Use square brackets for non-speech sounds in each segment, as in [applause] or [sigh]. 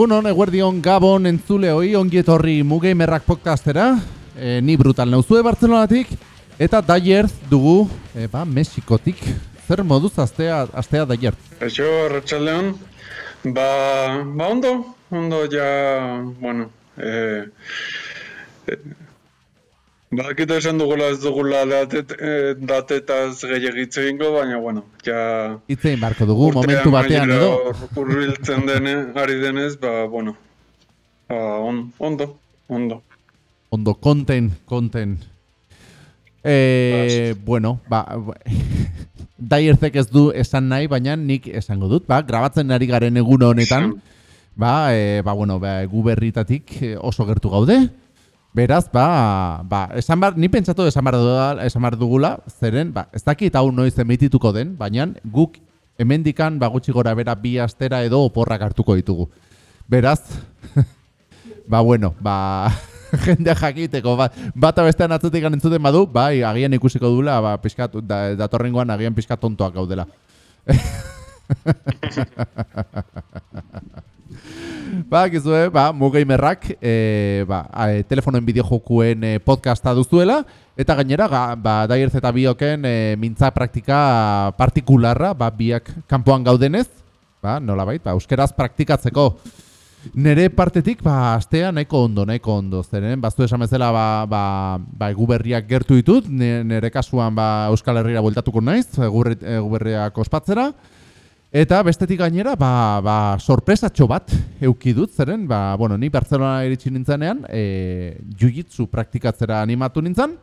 Egun hon, eguerdion Gabon entzule hoi, ongietorri Mugeimerrak podcastera, e, ni brutal nauzue Bartzelonatik, eta Daier dugu, e, ba, Mexikotik. Zer moduz astea, astea Daier? Eixo, Ratxaldeon, ba, ba ondo, ondo ja, bueno, e, e, Badakita esan dugula ez dugula datet, e, datetaz gehiagitze egingo, baina, bueno, ja... Itzein barko dugu, momentu batean edo. Urbiltzen dene, ari denez, ba, bueno, ba, on, ondo, ondo. Ondo, konten, konten. E, bueno, ba, [laughs] daierzek ez du esan nahi, baina nik esango dut, ba, grabatzen ari garen egun honetan, ba, e, ba, bueno, ba, gu berritatik oso gertu gaude, Beraz, ba, ba, esan bar, ni pentsatu esan bar, esan bar dugula, zeren, ba, ez dakit hau noiz emitituko den, baina guk hemendikan ba, gutxi gora bera bi astera edo oporrak hartuko ditugu. Beraz, [laughs] ba, bueno, ba, [laughs] jende jakiteko, ba, bat abestean atzutik anentzuten badu, bai, agian ikusiko dula, ba, piskat, da, datorrengoan agian piskat tontoak gaudela. [laughs] ba, gizue, ba, mugeimerrak, e, ba, e, telefonoen bideojokuen e, podcasta duzuela, eta gainera, ga, ba, daierz eta bioken e, mintza praktika partikularra, ba, biak kanpoan gaudenez, ba, nola bait, ba, euskeraz praktikatzeko. Nere partetik, ba, astea nahiko ondo, nahiko ondo, zeren, baztu esan bezala, ba, ba, ba, guberriak gertu ditut, nere kasuan, ba, Euskal Herriera bueltatuko naiz, guberriak ospatzera, Eta bestetik gainera, ba, ba, sorpresatxo bat euki dut, zeren, ba, bueno, ni Barcelona iritsi nintzenean, e, jiu praktikatzera animatu nintzen,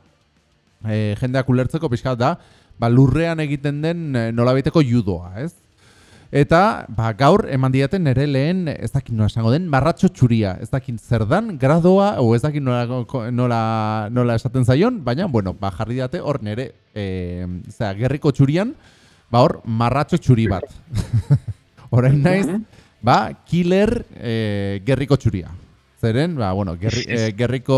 e, jendeak ulertzeko pixka da, ba, lurrean egiten den e, nolabiteko judoa, ez? Eta, ba, gaur eman diaten nire lehen, ez dakit nola esango den, marratxo txuria, ez dakit zer dan, gradoa, o ez dakit nola, nola, nola esaten zaion, baina, bueno, ba, jarri diate hor nire, e, zera, gerriko txurian, ba hor, marratxo txuri bat. [laughs] Horain naiz, ba, killer e, gerriko txuria. Zeren, ba, bueno, gerri, e, gerriko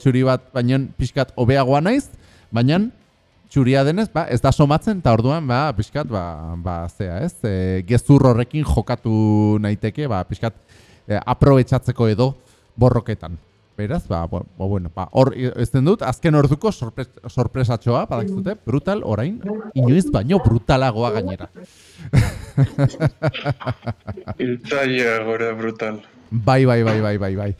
txuri bat, baina pixkat obeagoa naiz, baina txuria denez, ba, ez da somatzen, eta orduan, ba, pixkat, ba, ba, zea, ez, e, gezur horrekin jokatu naiteke, ba, pixkat, e, aprobetsatzeko edo borroketan. Beraz, ba, bo, bueno, ba, hor ezten dut, azken orduko sorpres, sorpresatxoa, badakizute, brutal, orain, inoiz baino brutalagoa gainera. [laughs] Iltzaia gora brutal. Bai, bai, bai, bai, bai, bai.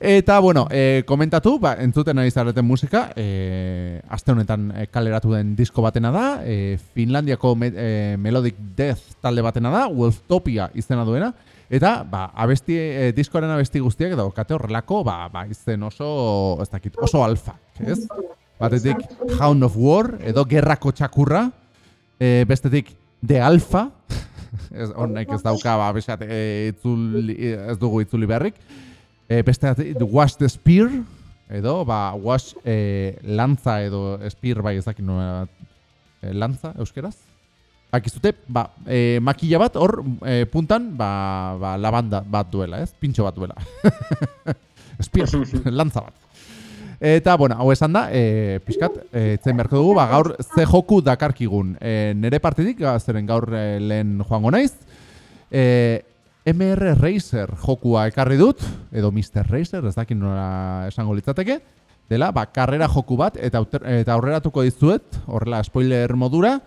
Eta, bueno, e, komentatu, ba, entzuten nahi zareten musika, e, aste honetan e, kaleratu den disko batena da, e, Finlandiako me, e, Melodic Death talde batena da, Wolftopia izena duena, Eta, ba, abesti, e, diskoaren abesti guztiak edo horrelako, ba, ba, izen oso, ez dakit, oso alfa, ez? Batetik, Hound of War, edo Gerrako Txakurra, e, bestetik, The Alpha, [laughs] ez, honek ez dauka, ba, besat, e, itzuli, ez dugu itzuli beharrik, e, bestetik, Wash the Spear, edo, ba, Wash e, Lanza, edo Spear, bai, ez dakit, e, Lanza, euskeraz? Akizute, ba, e, makilla bat hor e, puntan, ba, ba, lavanda bat duela, ez? Pintxo bat duela. [laughs] Espia, [laughs] lantza bat. Eta, bueno, hau esan da, e, pixkat, e, zen beharko dugu, ba, gaur ze joku dakarkigun. E, nere partidik, zeren gaur e, lehen joango naiz. E, MR Racer jokua ekarri dut, edo Mr. Racer, ez dakit nola esango litzateke. Dela, ba, karrera joku bat, eta, eta aurreratuko dizuet, horrela, spoiler modura,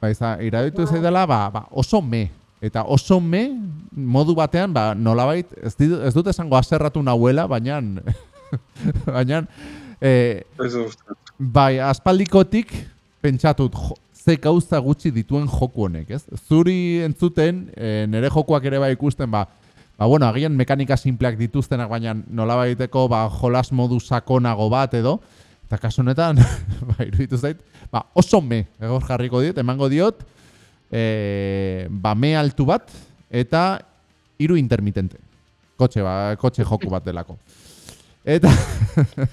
ba, iza, irabitu zaidala, ba, ba, oso me. Eta oso me, modu batean, ba, nolabait, ez, ez dut esango aserratu nahuela, baina... [laughs] baina... E, bai, aspaldikotik, pentsatut, jo, ze gauza gutxi dituen joku honek, ez? Zuri entzuten, e, nire jokuak ere bai ikusten, ba, ba, bueno, agian mekanika simpleak dituztenak, baina nolabaiteko, ba, jolas modu sakonago bat edo, eta kasu honetan, [laughs] ba, iruditu zait, ba, oso me, egor jarriko diot, emango diot, e, ba, me altu bat, eta hiru intermitente. Kotxe, ba, kotxe joku bat delako. Eta,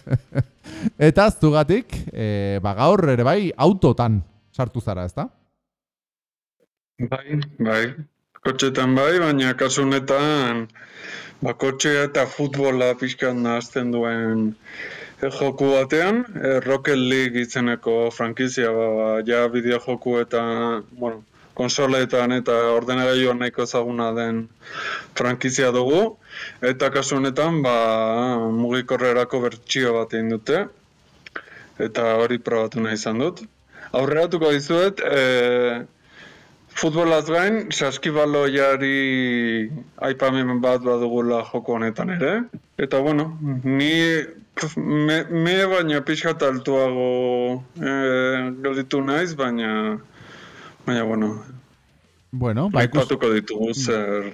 [laughs] eta zugatik, e, ba, gaur ere bai, autotan sartu zara, ezta? Bai, bai. Kotxetan bai, baina kasu honetan, ba, kotxea eta futbola pixkan nahazten duen joku batean, e, Rocket League izeneko frankizia, ba, ba, ja bideo joku eta, bueno, konsoletan eta ordenagailuan nahiko ezaguna den frankizia dugu. Eta kasu honetan, ba, mugikorrerako bertsio bat egin dute. Eta hori probatu nahi izan dut. Aurreratuko dizuet, e, futbolaz gain, saskibaloiari aipamen bat badugula joko honetan ere. Eta bueno, ni me, me baina pixka altuago e, gelditu naiz, baina baina bueno. Bueno, bai, Aipatuko ditugu zer.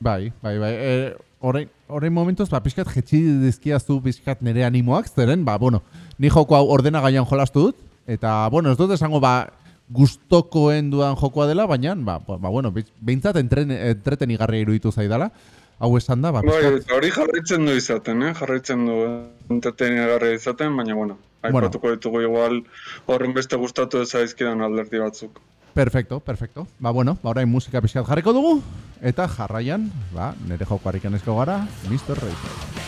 Bai, bai, bai. E, orain, orain momentuz, ba, pixkat jetxi dizkiazu pixkat nire animoak, zeren, ba, bueno, ni joko hau ordena gaian jolastu dut, eta, bueno, ez dut esango, ba, gustokoen dudan jokoa dela, baina, ba, ba, ba bueno, behintzat entreten igarri iruditu zaidala, hau esan da, ba, Bai, hori jarraitzen du izaten, eh? jarraitzen du entreten igarri izaten, baina, bueno, aipatuko bueno. ditugu igual horren beste gustatu ez aizkidan alderdi batzuk. Perfecto, perfecto. Ba, bueno, ba, orain musika pixkat jarriko dugu, eta jarraian, ba, nire jokoarik enezko gara, Mr. Racer.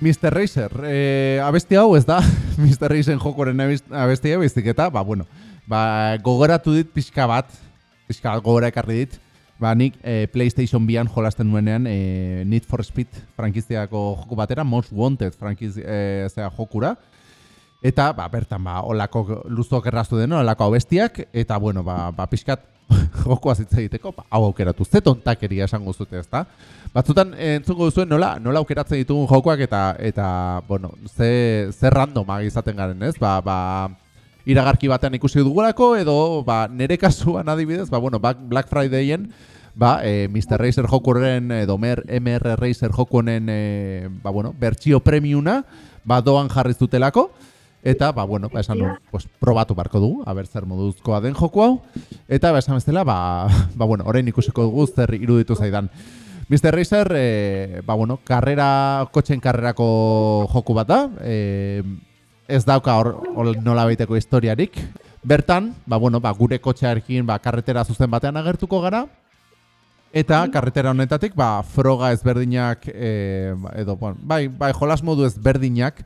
Mr. Racer, eh, abesti hau ez da, [laughs] Mr. Racer jokoren abestia bestik eta, ba, bueno, ba, gogoratu dit pixka bat, pixka bat gogora ekarri dit, ba, nik eh, PlayStation bian jolasten nuenean eh, Need for Speed frankiziako joko batera, Most Wanted frankizia eh, jokura, eta, ba, bertan, ba, olako luzok erraztu deno, olako abestiak, eta, bueno, ba, ba pixkat [laughs] jokoa zitza egiteko, ba, hau aukeratu, ze tontakeria esango zute, ezta? Batzutan entzungo duzuen nola, nola aukeratzen ditugun jokoak eta, eta bueno, ze, ze randoma izaten garen, ez? Ba, ba, iragarki batean ikusi dugulako, edo ba, nere kasuan adibidez, ba, bueno, Black Fridayen, ba, e, eh, Mr. Racer jokuren, edo MR Racer jokunen, e, ba, bueno, bertxio premiuna, ba, doan jarriz dutelako, Eta, ba, bueno, ba, esan pues, probatu barko dugu, haber zer moduzkoa den joku hau. Eta, ba, esan bestela, ba, [laughs] ba, bueno, orain ikusiko dugu zer iruditu zaidan. Mr. Racer, e, ba, bueno, karrera, kotxen karrerako joku bat da. E, ez dauka hor, hor nola baiteko historiarik. Bertan, ba, bueno, ba, gure kotxearekin ba, karretera zuzen batean agertuko gara, eta karretera honetatik ba, froga ezberdinak, e, edo, bon, bai, bai, jolas modu ezberdinak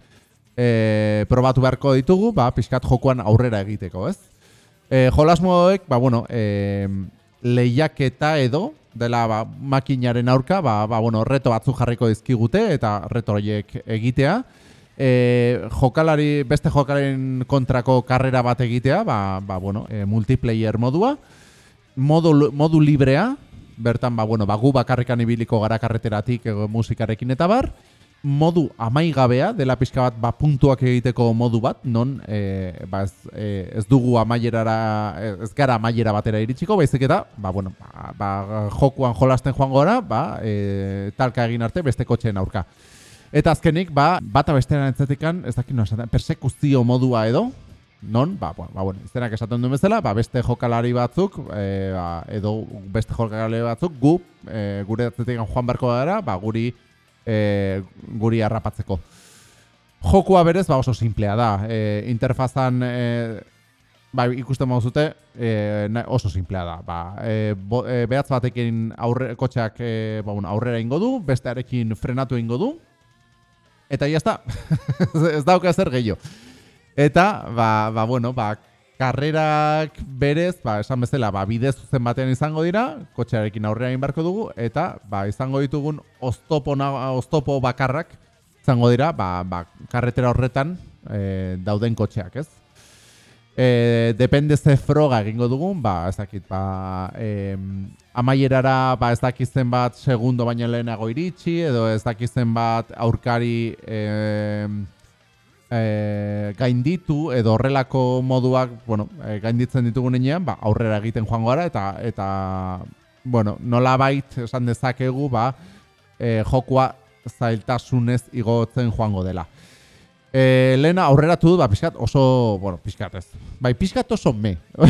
e, probatu beharko ditugu, ba, pixkat jokoan aurrera egiteko, ez? E, jolas moduek, ba, bueno, e, lehiaketa edo, dela ba, makinaren aurka, ba, ba, bueno, reto batzu jarriko dizkigute eta reto horiek egitea. E, jokalari, beste jokalaren kontrako karrera bat egitea, ba, ba, bueno, e, multiplayer modua. Modu, modu librea, bertan ba, bueno, ba, gu bakarrikan ibiliko gara karreteratik e, musikarekin eta bar modu amaigabea dela pixka bat ba, puntuak egiteko modu bat, non e, ba, ez, e, ez dugu amaierara, ez gara amaiera batera iritsiko, baizik eta, ba, bueno, ba, ba, jokuan jolasten joan gora, ba, e, talka egin arte beste kotxeen aurka. Eta azkenik, ba, bata bestean entzatikan, ez dakit no, persekuzio modua edo, non, ba, ba, ba bueno, iztenak esaten duen bezala, ba, beste jokalari batzuk, e, ba, edo beste jokalari batzuk, gu, e, gure atzetikan joan barko gara, ba, guri e, guri harrapatzeko. Jokua berez ba oso simplea da. E, interfazan e, ba, ikusten mauzute e, oso simplea da. Ba, e, bo, e, behatz batekin aurre, kotxeak e, ba, bueno, aurrera ingo du, bestearekin frenatu ingo du. Eta está. [laughs] ez dauka zer gehiago. Eta, ba, ba, bueno, ba, karrerak berez, ba, esan bezala, ba, bide zuzen batean izango dira, kotxearekin aurrera egin barko dugu, eta ba, izango ditugun oztopo, na, oztopo bakarrak izango dira, ba, ba, karretera horretan e, dauden kotxeak, ez? E, depende ze froga egingo dugun, ba, ez dakit, ba, e, amaierara, ba, ez dakitzen bat segundo baino lehenago iritsi, edo ez dakitzen bat aurkari... E, e, gainditu edo horrelako moduak, bueno, e, gainditzen ditugunean, ba, aurrera egiten joango gara eta eta bueno, nolabait esan dezakegu, ba, e, jokua zailtasunez igotzen joango dela. E, lehena aurrera du, ba, pixkat oso, bueno, pixkat ez. Bai, pixkat oso me. [laughs]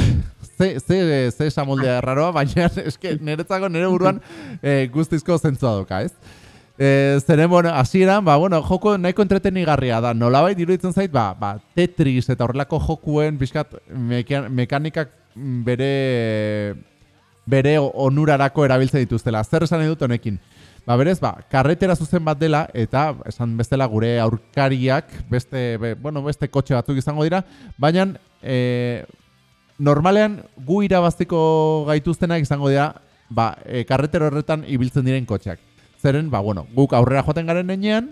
ze, ze, ze esamoldea erraroa, baina [laughs] eske niretzako nire buruan e, guztizko zentzua doka, ez? Eh, zeren, bueno, hasieran, ba, bueno, joko nahiko entretenigarria da. Nolabait iruditzen zait, ba, ba, Tetris eta horrelako jokuen bizkat mekanikak bere bere onurarako erabiltzen dituztela. Zer esan dut honekin? Ba, berez, ba, karretera zuzen bat dela eta esan bestela gure aurkariak beste, bueno, beste kotxe batzuk izango dira, baina e, normalean gu irabaztiko gaituztenak izango dira ba, e, karretero horretan ibiltzen diren kotxeak. Zeren, ba, bueno, guk aurrera joaten garen nenean,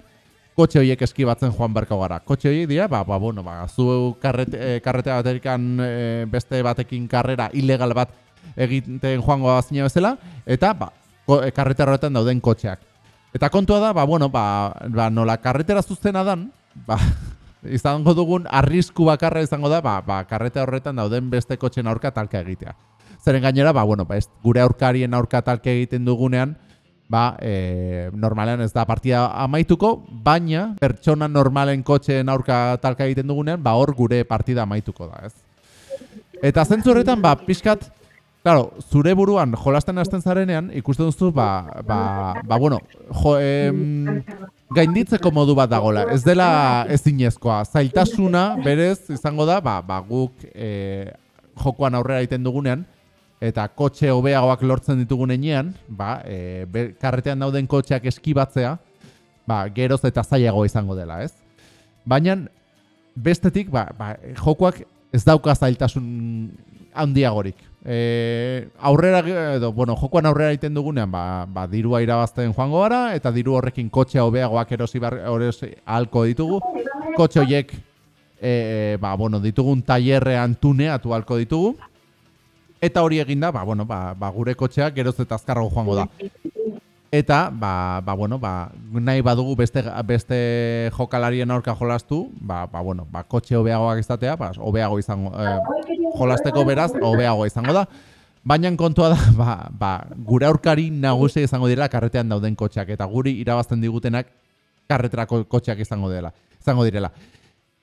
kotxe horiek eskibatzen joan barko gara. Kotxe horiek dira, ba, ba, bueno, ba, zu karrete, e, karretea baterikan e, beste batekin karrera ilegal bat egiten joango zine bezala, eta, ba, ko, e, karretera horretan dauden kotxeak. Eta kontua da, ba, bueno, ba, ba, nola karretera zuzena dan, ba, [laughs] izango dugun arrisku bakarra izango da, ba, ba, karretera horretan dauden beste kotxen aurka talka egitea. Zeren gainera, ba, bueno, ba, ez, gure aurkarien aurka talka egiten dugunean, ba, e, normalean ez da partida amaituko, baina pertsona normalen kotxeen aurka talka egiten dugunean, ba, hor gure partida amaituko da, ez? Eta zentzu horretan, ba, pixkat, claro, zure buruan jolasten hasten zarenean, ikusten duzu, ba, ba, ba bueno, jo, em, gainditzeko modu bat dagola, ez dela ezinezkoa, zailtasuna, berez, izango da, ba, ba guk e, jokoan aurrera egiten dugunean, eta kotxe hobeagoak lortzen ditugun enean, ba, e, karretean dauden kotxeak eskibatzea, ba, geroz eta zailago izango dela, ez? Baina, bestetik, ba, ba, jokoak ez dauka zailtasun handiagorik. E, aurrera, edo, bueno, jokoan aurrera egiten dugunean, ba, ba, dirua irabazten joango gara, eta diru horrekin kotxe hobeagoak erosi, bar, erosi alko ditugu. Kotxe horiek, e, ba, bueno, ditugun tailerrean tuneatu alko ditugu. Eta hori eginda, ba, bueno, ba, ba, gure kotxeak geroz eta azkarrago joango da. Eta, ba, ba, bueno, ba, nahi badugu beste, beste jokalarien aurka jolastu, ba, ba, bueno, ba, kotxe hobeagoak izatea, ba, hobeago izango, eh, jolasteko beraz, hobeago izango da. Baina kontua da, ba, ba, gure aurkari nagusia izango dira karretean dauden kotxeak, eta guri irabazten digutenak karreterako kotxeak izango dela, izango direla.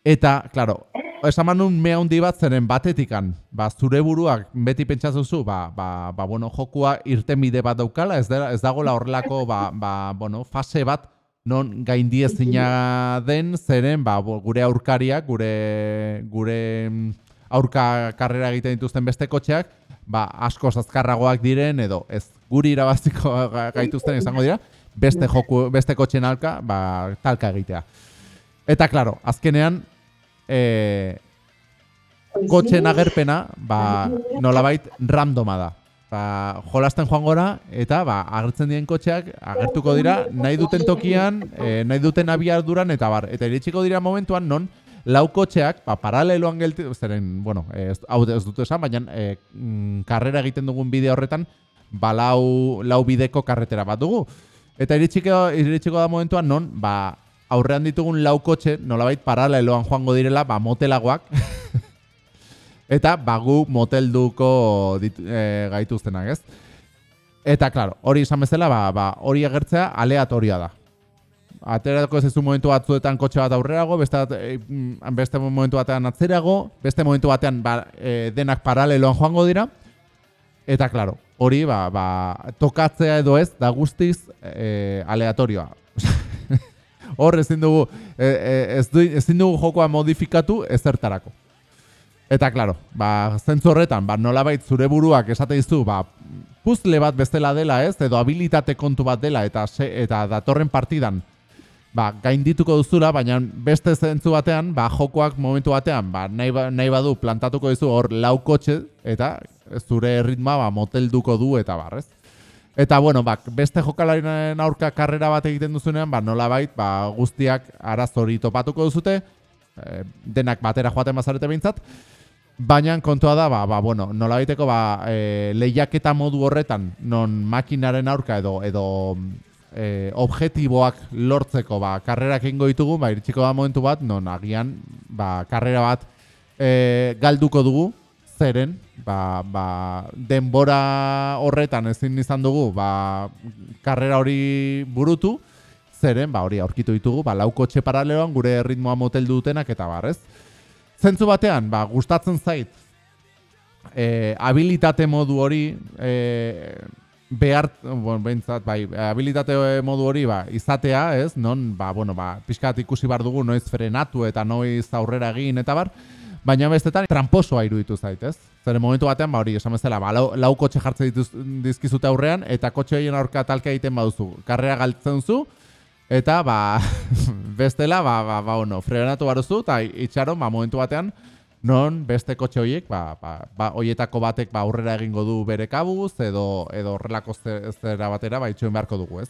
Eta, claro, esaman nun mea hundi bat zeren batetikan, ba, zure buruak beti pentsatzuzu, ba, ba, ba, bueno, jokua irten bide bat daukala, ez, da, ez dagoela horrelako ba, ba, bueno, fase bat non gaindiezina den zeren ba, gure aurkariak, gure gure mm, aurka karrera egiten dituzten beste kotxeak, ba, asko azkarragoak diren edo ez guri irabaziko [laughs] ga- gaituzten izango dira, beste joku, beste kotxen alka, ba, talka egitea. Eta claro, azkenean eh kotxen agerpena, ba, nolabait randoma da. Ba, jolasten joan gora, eta ba, agertzen diren kotxeak agertuko dira nahi duten tokian, e, nahi duten abiaduran, eta bar. Eta iritsiko dira momentuan non, lau kotxeak, ba, paraleloan gelti, zeren, bueno, e, ez, hau ez dut esan, baina e, karrera egiten dugun bideo horretan, ba, lau, lau bideko karretera bat dugu. Eta iritsiko, iritsiko da momentuan non, ba, aurrean ditugun lau kotxe, nolabait paraleloan joango direla, ba, motelagoak, [laughs] Eta bagu motelduko ditu, e, gaituztenak, ez? Eta, claro, hori izan bezala, ba, ba, hori agertzea aleatoria da. Aterako ez momentu batzuetan kotxe bat aurrerago, beste, bat, e, mm, beste momentu batean atzerago, beste momentu batean ba, e, denak paraleloan joango dira. Eta, claro, hori ba, ba, tokatzea edo ez, da guztiz e, aleatorioa. [laughs] Hor ezin dugu, e, e, ez ezin dugu jokoa modifikatu ezertarako. Eta, claro, ba, zentzu horretan, ba, nolabait zure buruak esate dizu, ba, puzle bat bestela dela, ez, edo habilitate kontu bat dela, eta se, eta datorren partidan, ba, gaindituko duzula, baina beste zentzu batean, ba, jokoak momentu batean, ba, nahi, ba, nahi badu plantatuko dizu hor lau kotxe, eta zure ritmoa ba, motelduko du, eta bar, ez? Eta, bueno, ba, beste jokalarien aurka karrera bat egiten duzunean, ba, nolabait, ba, guztiak arazori topatuko duzute, e, denak batera joaten bazarete behintzat, Baina kontua da, ba, ba, bueno, nola baiteko, ba, e, lehiaketa modu horretan, non makinaren aurka edo, edo e, objektiboak lortzeko, ba, karrerak egingo ditugu, ba, iritsiko da momentu bat, non agian, ba, karrera bat e, galduko dugu, zeren, ba, ba, denbora horretan ezin izan dugu, ba, karrera hori burutu, zeren, ba, hori aurkitu ditugu, ba, lau kotxe paraleloan gure ritmoa motel dutenak eta barrez. Zentzu batean, ba, gustatzen zait, e, habilitate modu hori, e, behar, bueno, behintzat, bai, habilitate modu hori, ba, izatea, ez, non, ba, bueno, ba, pixkat ikusi bar dugu, noiz frenatu eta noiz aurrera egin, eta bar, baina bestetan, tramposoa iruditu zait, ez? Zeren momentu batean, ba, hori, esan bezala, ba, lau, lau kotxe jartzen dituz, dizkizute aurrean, eta kotxe horien aurka talka egiten baduzu, karrera galtzen zu, eta, ba, [laughs] bestela, ba, ba, ba, bueno, frenatu baruzu, eta itxaron, ba, momentu batean, non beste kotxe horiek, ba, ba, ba, hoietako batek ba, aurrera egingo du bere kabuz, edo, edo horrelako ze- zera batera, ba, itxoen beharko dugu, ez?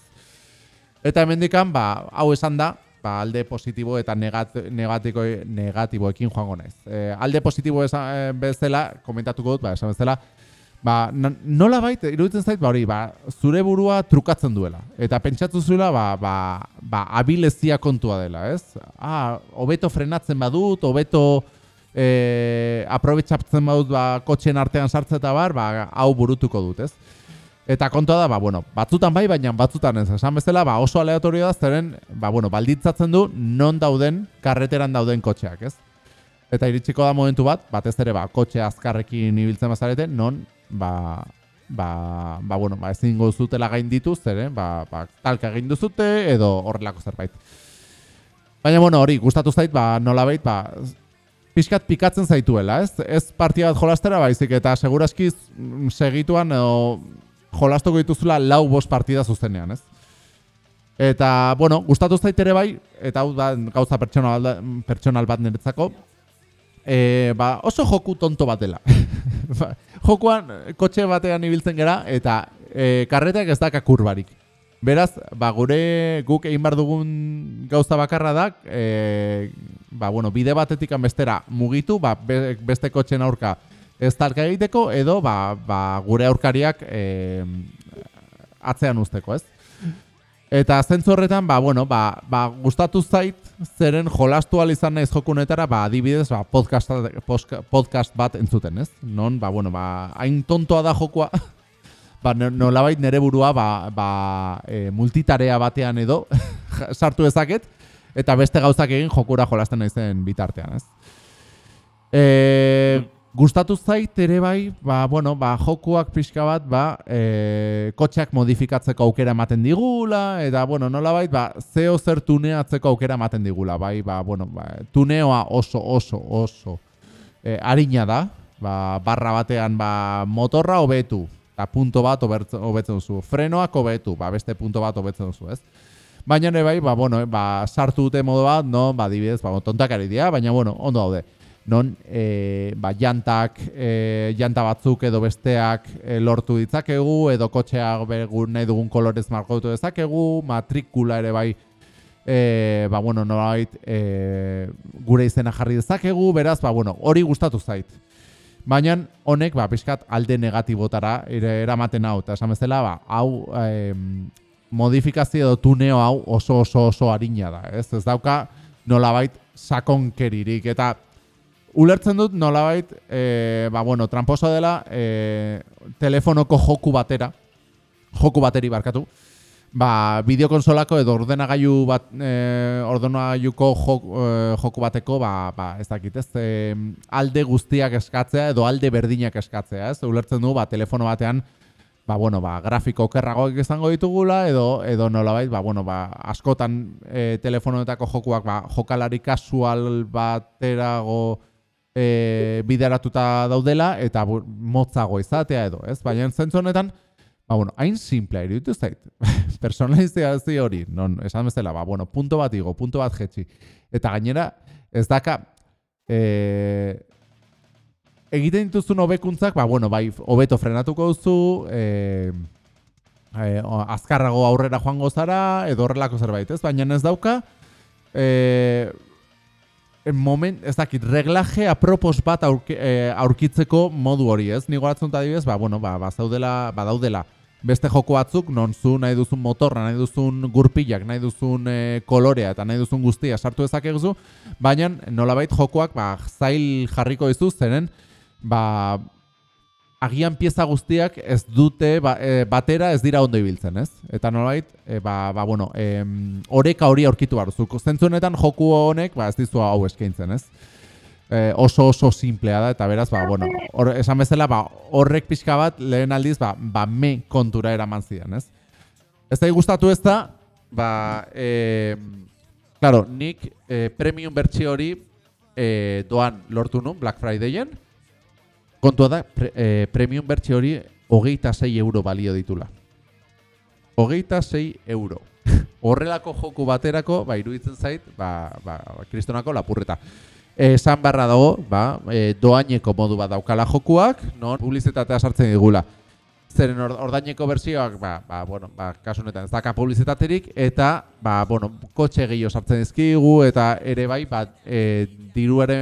Eta hemendikan, ba, hau esan da, ba, alde positibo eta negat, negatiko, negatiboekin joango naiz. E, alde positibo esan, e, bezala, komentatuko dut, ba, esan bezala, ba, nola bait, iruditzen zait, ba, hori, ba, zure burua trukatzen duela. Eta pentsatu zuela, ba, ba, ba, abilezia kontua dela, ez? Ah, hobeto frenatzen badut, hobeto e, aprobetxatzen badut, ba, kotxen artean sartzen eta bar, ba, hau burutuko dut, ez? Eta kontua da, ba, bueno, batzutan bai, baina batzutan ez. Esan bezala, ba, oso aleatorio da, zeren, ba, bueno, balditzatzen du non dauden, karreteran dauden kotxeak, ez? Eta iritsiko da momentu bat, batez ere, ba, kotxe azkarrekin ibiltzen bazarete, non, ba, ba, ba, bueno, ba, ezin zutela gainditu, zeren, ba, ba, talka egin duzute, edo horrelako zerbait. Baina, bueno, hori, gustatu zait, ba, nolabait, ba, pixkat pikatzen zaituela, ez? Ez partia bat jolastera baizik, eta seguraski mm, segituan edo jolastuko dituzula lau bost partida zuzenean, ez? Eta, bueno, gustatu zait ere bai, eta hau da gauza pertsonal, pertsonal bat niretzako, e, ba, oso joku tonto bat dela. [laughs] Ba, Jokuan, kotxe batean ibiltzen gera, eta e, karretak ez daka kurbarik. Beraz, ba, gure guk egin behar dugun gauza bakarra da, e, ba, bueno, bide batetik bestera mugitu, ba, be- beste kotxen aurka ez talka egiteko, edo ba, ba, gure aurkariak e, atzean usteko, ez? Eta zentzu horretan, ba, bueno, ba, ba, gustatu zait, zeren jolastu izan naiz jokunetara, ba, adibidez, ba, podcast, podcast bat entzuten, ez? Non, ba, bueno, ba, hain tontoa da jokua, [laughs] ba, no- nolabait nere burua, ba, ba, e, multitarea batean edo, [laughs] sartu ezaket, eta beste gauzak egin jokura jolasten naizen bitartean, ez? E, Gustatu zait ere bai, ba, bueno, ba, jokuak pixka bat, ba, e, kotxeak modifikatzeko aukera ematen digula, eta, bueno, nola bai, ba, zeo zer tuneatzeko aukera ematen digula, bai, ba, bueno, ba, tuneoa oso, oso, oso e, harina da, ba, barra batean, ba, motorra hobetu, eta punto bat hobetzen duzu, frenoak hobetu, ba, beste punto bat hobetzen duzu, ez? Baina ere bai, ba, bueno, ba, sartu dute modu bat, no, ba, dibidez, ba, tontak ari dira, baina, bueno, ondo daude non e, ba, jantak, e, janta batzuk edo besteak e, lortu ditzakegu, edo kotxeak begun nahi dugun kolorez markotu dezakegu, matrikula ere bai, e, ba, bueno, nolait, e, gure izena jarri dezakegu, beraz, ba, bueno, hori gustatu zait. Baina honek, ba, pixkat alde negatibotara ere eramaten hau, eta esan bezala, ba, hau e, modifikazio edo tuneo hau oso oso oso harina da, ez? Ez dauka nolabait sakonkeririk, eta ulertzen dut nolabait, e, ba, bueno, tramposo dela e, telefonoko joku batera, joku bateri barkatu, ba, bideokonsolako edo ordenagailu bat, e, ordenagailuko joku, joku bateko, ba, ba, ez dakit, ez, e, alde guztiak eskatzea edo alde berdinak eskatzea, ez, ulertzen du, ba, telefono batean, ba, bueno, ba, grafiko okerragoak izango ditugula, edo, edo nolabait, ba, bueno, ba, askotan e, telefonoetako jokuak, ba, jokalari kasual baterago, e, bideratuta daudela eta motzago izatea edo, ez? Baina zentzu honetan, ba, bueno, hain simplea iruditu zait. [laughs] Personalizazio hori, non, esan bezala, ba, bueno, punto bat igo, punto bat jetxi. Eta gainera, ez daka, e, egiten dituzun hobekuntzak, ba, bueno, bai, hobeto frenatuko duzu, e, e, azkarrago aurrera joango zara, edo horrelako zerbait, ez? Baina ez dauka, e, moment, ez dakit, reglaje apropos bat eh, aurkitzeko modu hori, ez? Ni goratzen dut adibidez, ba, bueno, ba, ba, zaudela, ba, daudela, beste joko batzuk, non zu nahi duzun motorra, nahi duzun gurpilak, nahi duzun e, kolorea eta nahi duzun guztia sartu ezakezu, baina nolabait jokoak ba, zail jarriko dizu, zeren, ba, agian pieza guztiak ez dute ba, e, batera ez dira ondo ibiltzen, ez? Eta nolait, e, ba, ba, bueno, e, oreka hori aurkitu behar. Zentzunetan joku honek, ba, ez dizu hau eskaintzen, ez? E, oso oso simplea da, eta beraz, ba, bueno, or, esan bezala, ba, horrek pixka bat lehen aldiz, ba, ba me kontura eraman zidan, ez? Ez da gustatu ez da, ba, e, claro, nik e, premium bertsi hori e, doan lortu nun, Black Fridayen, Kontua da, pre, e, premium bertxe hori hogeita 6 euro balio ditula. Hogeita 6 euro. [laughs] Horrelako joku baterako, ba, iruditzen zait, ba, ba, kristonako lapurreta. Esan barra dago, ba, e, doaineko modu bat daukala jokuak, non publizitatea sartzen digula. Zeren ordaineko bersioak, ba, ba, bueno, ba, kasu honetan ez daka publizitaterik, eta, ba, bueno, kotxe gehiago sartzen dizkigu, eta ere bai, ba, e, diru ere,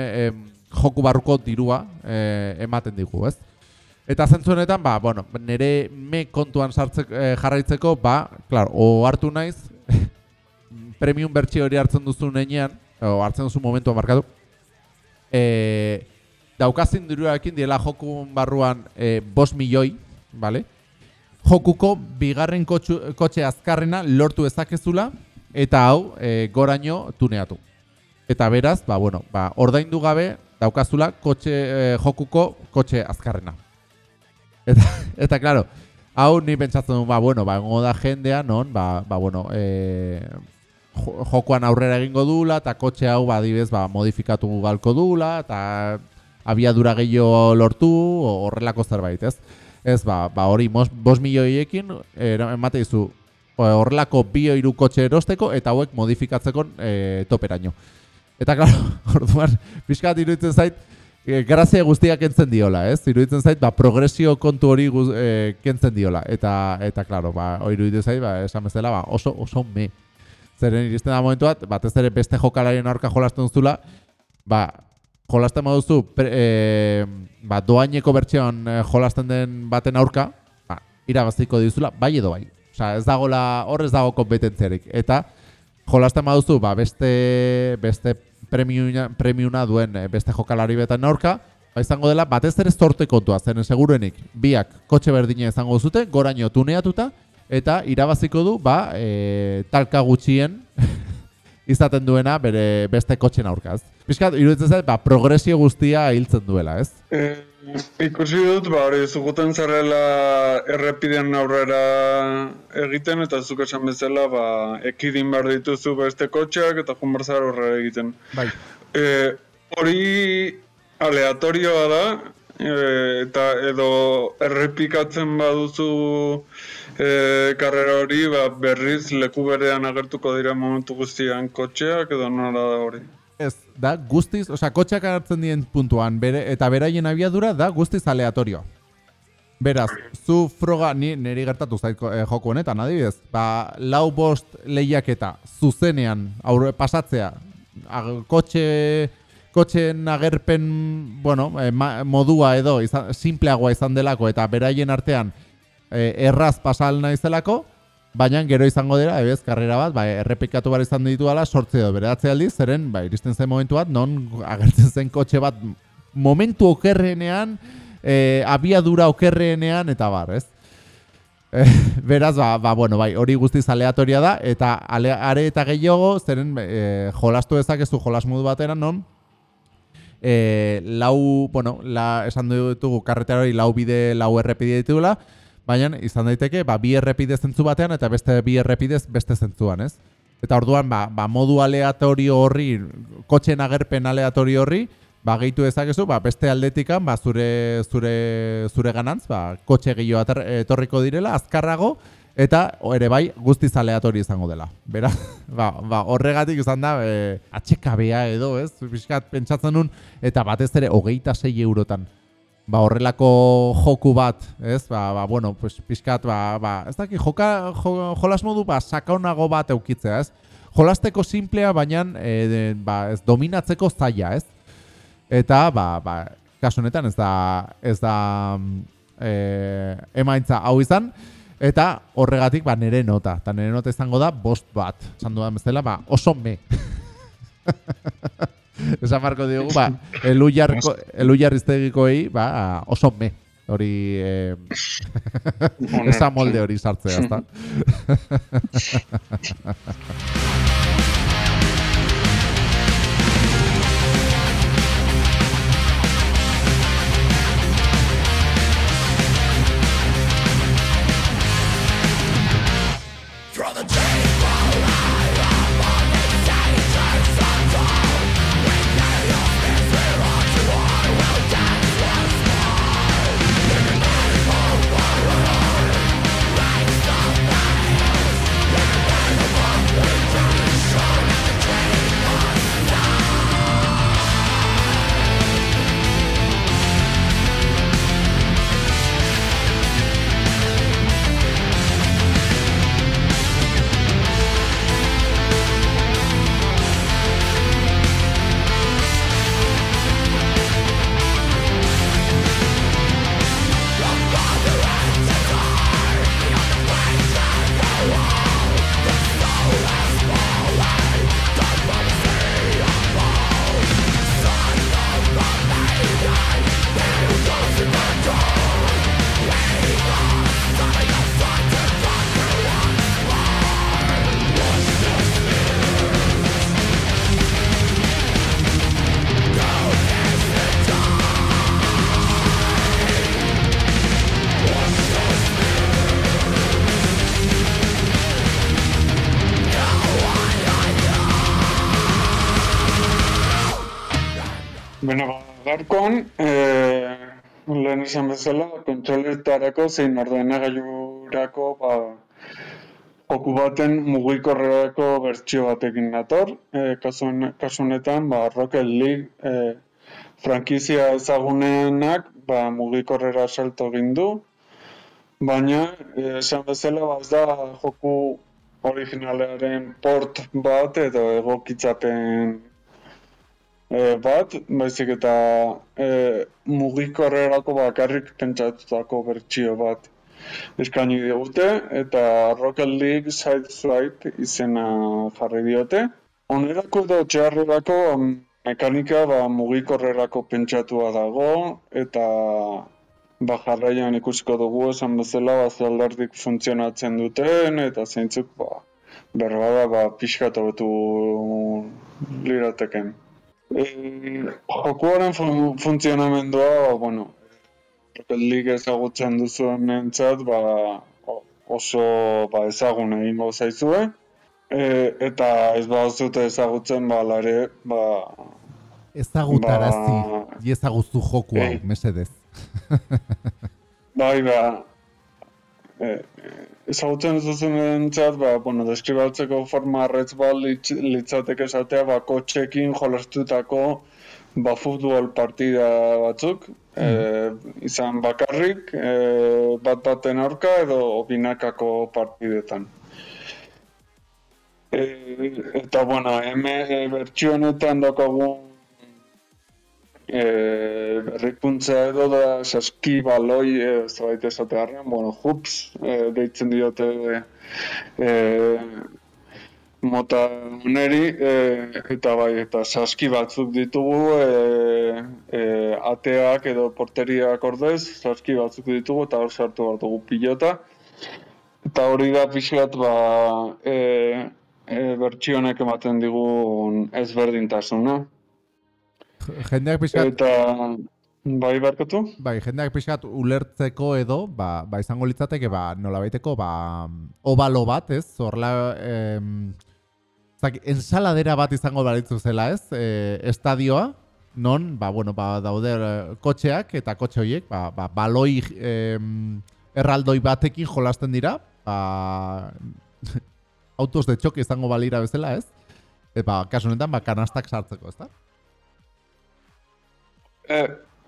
joku barruko dirua e, ematen digu, ez? Eta zentzu honetan, ba, bueno, nire me kontuan sartzek, e, jarraitzeko, ba, klar, o hartu naiz, [laughs] premium bertsi hori hartzen duzu nenean, o hartzen duzu momentua markatu, e, daukazin diruarekin diela joku barruan e, bos milioi, bale? Jokuko bigarren kotxe azkarrena lortu ezakezula, eta hau e, goraino tuneatu. Eta beraz, ba, bueno, ba, ordaindu gabe, daukazula kotxe eh, jokuko kotxe azkarrena. Eta, [laughs] eta claro, hau ni pentsatzen dut, ba, bueno, ba, da jendea, non, ba, ba bueno, e, jokuan aurrera egingo dula, eta kotxe hau, ba, dibez, ba, modifikatu galko dula, eta abiadura gehiago lortu, horrelako zerbait, ez? Ez, ba, ba hori, bos milioiekin, emate izu, horrelako bio iru kotxe erosteko, eta hauek modifikatzeko e, toperaino. Eta, klaro, [laughs] orduan, pixkat iruditzen zait, e, grazia guztiak kentzen diola, ez? Iruditzen zait, ba, progresio kontu hori guz, e, kentzen diola. Eta, eta klaro, ba, iruditzen zait, ba, esan bezala, ba, oso, oso me. Zeren iristen da momentu bat, bat ez ere beste jokalarien aurka jolasten duzula, ba, jolasten baduzu, e, ba, doaineko bertxean jolasten den baten aurka, ba, irabaztiko dizula, bai edo bai. Osa, ez dagoela, hor ez dago kompetentziarik. Eta, jolasten baduzu, ba, beste, beste premiuna, premiuna duen eh, beste jokalari betan aurka, ba, izango dela, batez ere zorte kontua, zen segurenik, biak kotxe berdina izango zute, goraino tuneatuta, eta irabaziko du, ba, e, talka gutxien, [laughs] izaten duena bere beste kotxen aurkaz. Piskat, iruditzen zait, ba, progresio guztia hiltzen duela, ez? Ikusi dut, ba, hori, zuguten zarela errepidean aurrera egiten, eta zuk esan bezala, ba, ekidin behar dituzu beste kotxeak, eta jun zara aurrera egiten. Bai. E, hori aleatorioa da, e, eta edo errepikatzen baduzu e, karrera hori, ba, berriz leku berean agertuko dira momentu guztian kotxeak, edo nora da hori. Ez, da guztiz, osea, kotxeak hartzen dien puntuan, bere, eta beraien abiadura da guztiz aleatorio. Beraz, zu froga, ni niri gertatu zait eh, joko honetan, adibidez, ba, lau bost lehiaketa zuzenean aurre pasatzea, ag, kotxe, kotxen agerpen, bueno, eh, ma, modua edo, izan, simpleagoa izan delako, eta beraien artean eh, erraz pasal naizelako, Baina gero izango dira, ebez, karrera bat, bai, errepikatu bar izan ditu ala, sortze edo beratze aldiz, zeren, bai, iristen zen momentu bat, non agertzen zen kotxe bat momentu okerrenean, e, abiadura okerrenean, eta bar, ez? E, [laughs] beraz, ba, ba, bueno, bai, hori guztiz aleatoria da, eta ale, are eta gehiago, zeren, e, jolastu ezakezu jolas modu batera, non, e, lau, bueno, la, esan ditugu karretera hori lau bide, lau errepide ditugula, baina izan daiteke ba, bi errepide zentzu batean eta beste bi errepidez beste zentzuan, ez? Eta orduan, ba, ba, modu aleatorio horri, kotxen agerpen aleatorio horri, ba, gehitu ezakezu, ba, beste aldetikan, ba, zure, zure, zure ganantz, ba, kotxe gehiago etorriko direla, azkarrago, eta ere bai, guztiz aleatorio izango dela. Bera, [laughs] ba, ba, horregatik izan da, e, atxekabea edo, ez? Piskat, pentsatzen nun, eta batez ere, hogeita sei eurotan ba, horrelako joku bat, ez? Ba, ba bueno, pues pizkat ba, ba, ez daki joka jo, jolas modu ba sakaunago bat eukitzea, ez? Jolasteko simplea baina e, ba, ez dominatzeko zaila, ez? Eta ba, ba kasu honetan ez da ez da e, emaitza hau izan eta horregatik ba nere nota, ta nere nota izango da bost bat. Esan dudan bezala, ba oso me. [laughs] [laughs] Esa marko diogu, ba, elu jarriztegiko egi, ba, oso me. Hori, eh, [laughs] [laughs] esa molde hori sartzea, ezta? Esan bezala, kontroletarako zein ordenagailurako ba, okubaten mugikorrerako bertsio batekin nator. E, kasu honetan, ba, Rocket League e, frankizia ezagunenak ba, mugikorrera salto egin du. Baina, e, esan bezala, ba, da joku originalaren port bat edo egokitzapen e, bat, baizik eta e, mugikorrerako bakarrik pentsatutako bertsio bat eskaini digute eta Rocket League Side Flight izena jarri diote. Onerako edo txarrerako mekanika ba, mugikorrerako pentsatua dago eta ba, jarraian ikusiko dugu esan bezala ba, funtzionatzen duten eta zeintzuk ba, berbada ba, pixkat hobetu lirateken. E, jokuaren fun funtzionamendua, bueno, Rocket League ezagutzen duzuen entzat, ba, oso ba, ezagun egingo zaizue. E, eta ez ba zute ezagutzen, ba, lare, ba... Ezagutarazi, ba, ezaguztu joku hau, mesedez. bai, ba, ezagutzen zuzen txat, ba, bueno, deskribatzeko forma arretz bat litzateke esatea, ba, kotxekin jolastutako ba, futbol partida batzuk, mm. izan bakarrik, e, bat baten aurka edo binakako partidetan. E, eta, bueno, hemen e, bertxio honetan e, berrikuntza edo da saski baloi e, zabait esate harrean, bueno, hoops e, deitzen diote e, mota uneri e, eta bai, eta saski batzuk ditugu e, e, ateak edo porteriak ordez, saski batzuk ditugu eta hor sartu bat dugu pilota. Eta hori da pixat ba, e, e, bertsionek ematen digun ezberdintasuna jendeak pixkat... Eta... Bai, barkatu? Bai, jendeak pixkat ulertzeko edo, ba, ba izango litzateke, ba, nola baiteko, ba, obalo bat, ez? Zorla, em, zaki, ensaladera bat izango balitzu zela, ez? E, estadioa, non, ba, bueno, ba, daude eh, kotxeak eta kotxe horiek, ba, ba, baloi em, erraldoi batekin jolasten dira, ba, [laughs] autos de txok izango balira bezala, ez? E, ba, kasu honetan, ba, kanastak sartzeko, ez da? Eh,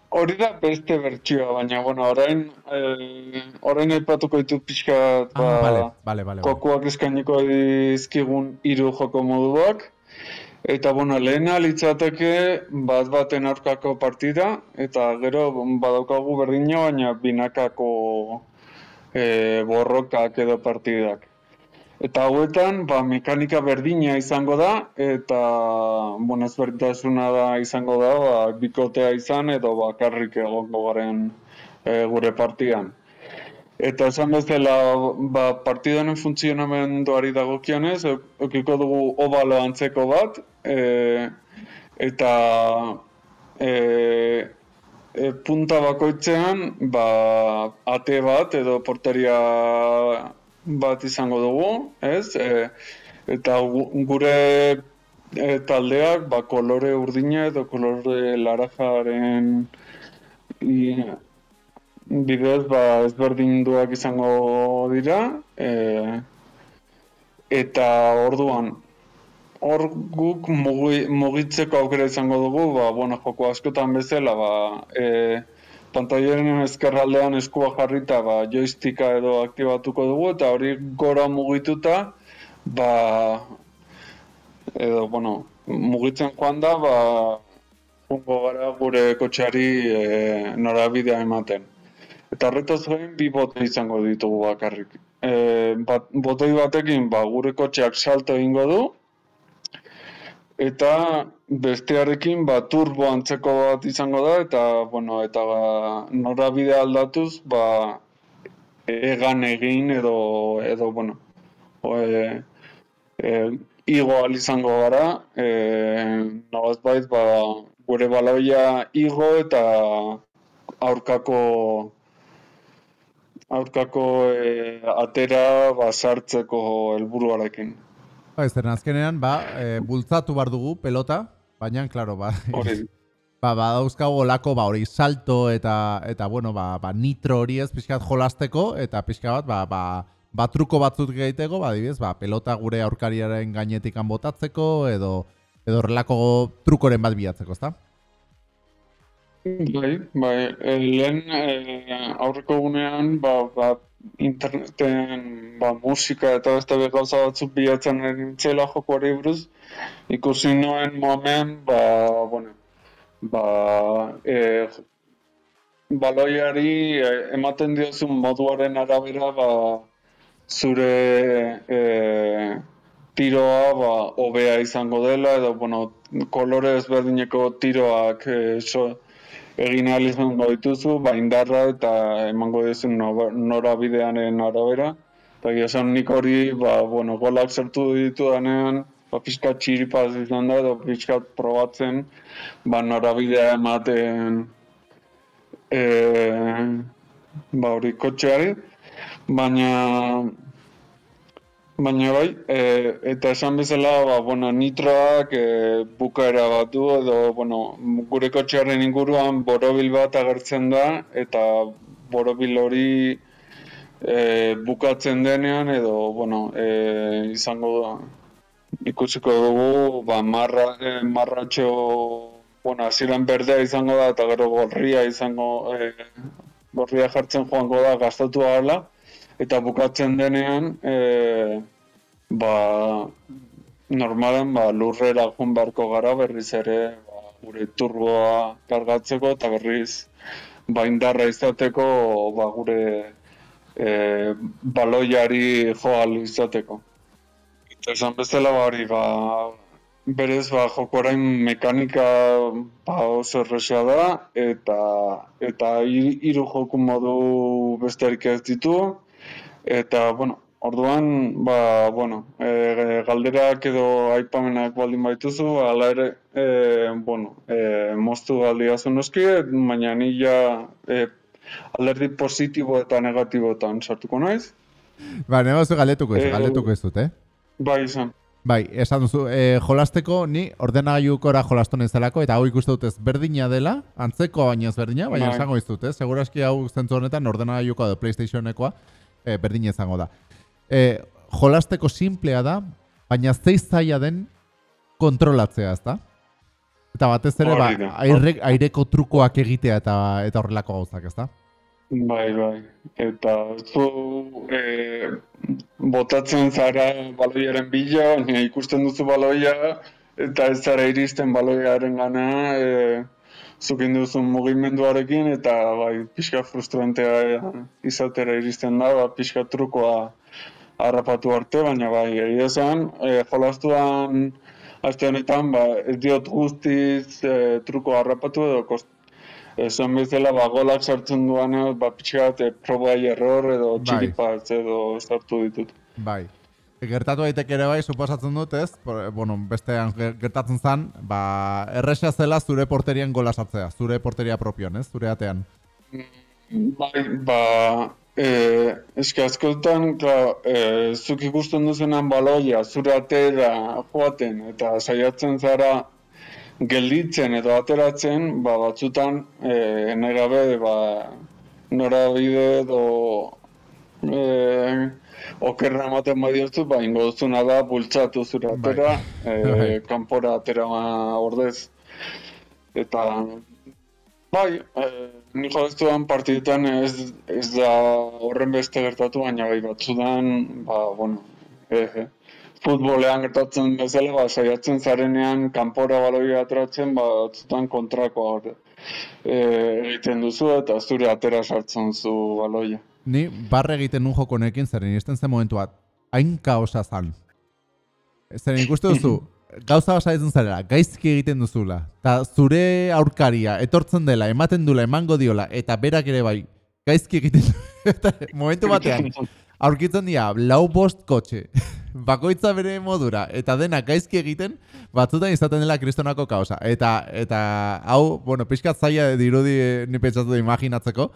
hori da beste bertsioa, baina, bueno, orain, eh, orain aipatuko ditut pixka, ah, ba, vale, vale, vale, kokuak eskainiko dizkigun hiru joko moduak, eta, bueno, lehena litzateke bat baten aurkako partida, eta gero badaukagu berdina, baina binakako eh, borrokak edo partidak. Eta hauetan, ba, mekanika berdina izango da, eta bueno, ezberdintasuna da izango da, ba, bikotea izan edo bakarrik egongo garen e, gure partidan. Eta esan bezala, ba, partidanen funtzionamenduari dagokionez, okiko dugu obalo antzeko bat, e, eta e, e, punta bakoitzean, ba, ate bat edo porteria bat izango dugu, ez? E, eta gure e, taldeak ba, kolore urdina edo kolore larajaren bidez ba, ezberdinduak izango dira. E, eta orduan, hor guk mugitzeko aukera izango dugu, ba, bueno, joko askotan bezala, ba, e, pantailaren ezkerraldean eskua jarrita ba, joistika edo aktibatuko dugu eta hori gora mugituta ba, edo, bueno, mugitzen joan da ba, jungo gara gure kotxeari e, norabidea ematen. Eta horretaz gain bi bote izango ditugu bakarrik. E, bat, botei batekin ba, gure kotxeak salto egingo du, eta bestearekin ba turbo antzeko bat izango da eta bueno eta ba, norabide aldatuz ba egan egin edo edo bueno e, e, igo izango gara eh bait ba gure baloia igo eta aurkako aurkako e, atera ba sartzeko helburuarekin. Ba, ez azkenean, ba, e, bultzatu bar dugu pelota, baina, klaro, ba, [laughs] ba, ba, dauzkago olako, ba, hori salto eta, eta bueno, ba, ba, nitro hori ez pixkat jolasteko, eta pixka bat, ba, ba, ba, truko batzut gaiteko, ba, dibidez, ba, pelota gure aurkariaren gainetik botatzeko, edo, edo relako trukoren bat bilatzeko, ezta? Bai, bai, eh, lehen e, aurreko gunean, ba, ba, interneten ba, musika eta beste gauza batzuk bilatzen nintzela jokoari buruz, ikusi nuen momen, ba, bueno, ba, e, baloiari e, ematen diozun moduaren arabera, ba, zure e, tiroa ba, obea izango dela, edo, bueno, kolore ezberdineko tiroak e, so, egin ahal izango dituzu, ba indarra eta emango dizun norabideanen arabera, Eta gira esan nik hori, ba, bueno, golak zertu ditu danean, ba, pixka txiripaz izan da, edo pixka probatzen, ba, norabidea ematen, e, ba, hori kotxeari, baina, baina bai, e, eta esan bezala, ba, bueno, nitroak e, bukaera bat du, edo, bueno, gure kotxearen inguruan borobil bat agertzen da, eta borobil hori e, bukatzen denean, edo, bueno, e, izango da, ikusiko dugu, ba, marra, e, marratxo, bueno, hasieran berdea izango da, eta gero gorria izango, e, gorria jartzen joango da gastatu ahala, eta bukatzen denean, e, ba, normalen ba, lurrera joan beharko gara berriz ere ba, gure turboa kargatzeko eta berriz ba, indarra izateko ba, gure e, baloiari joal izateko. Eta esan bezala ba, hori, ba, berez ba, jokorain mekanika ba, oso erresa da eta eta hiru joku modu besterik ez ditu eta bueno, orduan ba, bueno, e, galderak edo aipamenak baldin baituzu, hala ere e, bueno, e, moztu galdiazu noski, baina ni ja e, alderdi positibo eta negatiboetan sartuko naiz. Ba, negozu galetuko ez, Eh, galetuko ez dut, eh? Bai, izan. Bai, esan duzu, e, jolasteko ni ordenagailukora jolastu zelako eta hau ikuste dut ez berdina dela, antzeko baina ez berdina, baina Bai. esango dizut, eh? Segurazki hau zentzu honetan ordenagailukoa edo PlayStationekoa e, berdina izango da. E, jolasteko simplea da, baina zeiz zaila den kontrolatzea, ezta? Eta batez ere, ba, da. aire, aireko trukoak egitea eta eta horrelako gauzak, ezta? Bai, bai. Eta zu e, botatzen zara baloiaren bila, baina ikusten duzu baloia, eta ez zara iristen baloiaren gana, e, zukin duzun mugimenduarekin, eta bai, pixka frustrantea izatera iristen da, ba, pixka trukoa harrapatu arte, baina bai, egia esan, e, jolastuan aste honetan, ba, ez diot guztiz e, truko harrapatu edo kost, Esan bezala, ba, golak sartzen duanean, ba, pixka bat, eh, proba error edo Bai. txiripatz edo sartu ditut. Bai. Gertatu daiteke ere bai, suposatzen dut, ez? Por- Bueno, bestean ger- gertatzen zan, ba, erresa zela zure porterian gola sartzea, zure porteria propioan, ez? Zure atean. Bai, ba, e, eske askotan, klar, e, zuk ikusten duzunan baloia, zure atera joaten, eta saiatzen zara gelditzen edo ateratzen, ba, batzutan, e, nahi gabe, ba, norabide edo e, okerra ematen badiozu, ba, ingo duzuna da, bultzatu zure Bai. atera, [laughs] Bai. e, kanpora atera ordez. Eta Bai, eh, ni jolaztuan partidetan ez, ez da horren beste gertatu, baina bai batzudan, ba, bueno, eh, futbolean gertatzen bezala, ba, saiatzen zarenean kanpora baloia atratzen, ba, batzutan kontrakoa eh, egiten duzu eta zure atera sartzen zu baloia. Ni barre egiten nun joko honekin, zeren iristen zen momentu bat, hain kaosa zan. Zeren ikuste duzu, [clears throat] gauza basaitzen zarela, gaizki egiten duzula, eta zure aurkaria etortzen dela, ematen dula, emango diola, eta berak ere bai, gaizki egiten du, [laughs] eta momentu batean, aurkitzen dira, lau bost kotxe, [laughs] bakoitza bere modura, eta dena gaizki egiten, batzutan izaten dela kristonako kausa. Eta, eta hau, bueno, pixkat zaila dirudi eh, ni pentsatu da imaginatzeko,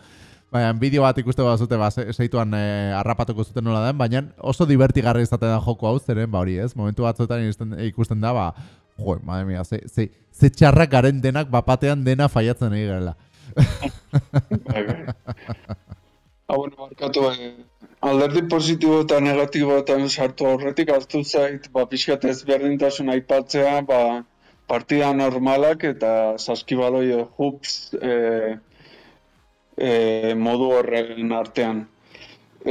baina bideo bat ikuste bazute, ba, ze- zeituan eh, harrapatuko zuten nola den, baina oso divertigarri izaten da joko hau, zeren, ba hori ez, momentu batzuetan ikusten, da, ba, jo, madre mia, ze, ze, ze txarrak garen denak bapatean dena faiatzen egin garela. [laughs] Bai, bai. Ah, bueno, markatu, eh, alderdi positibo eta negatiboetan sartu aurretik, hartu zait, ba, pixkat ezberdintasun aipatzea, ba, partida normalak eta saskibaloi edo hoops eh, eh, modu horren artean.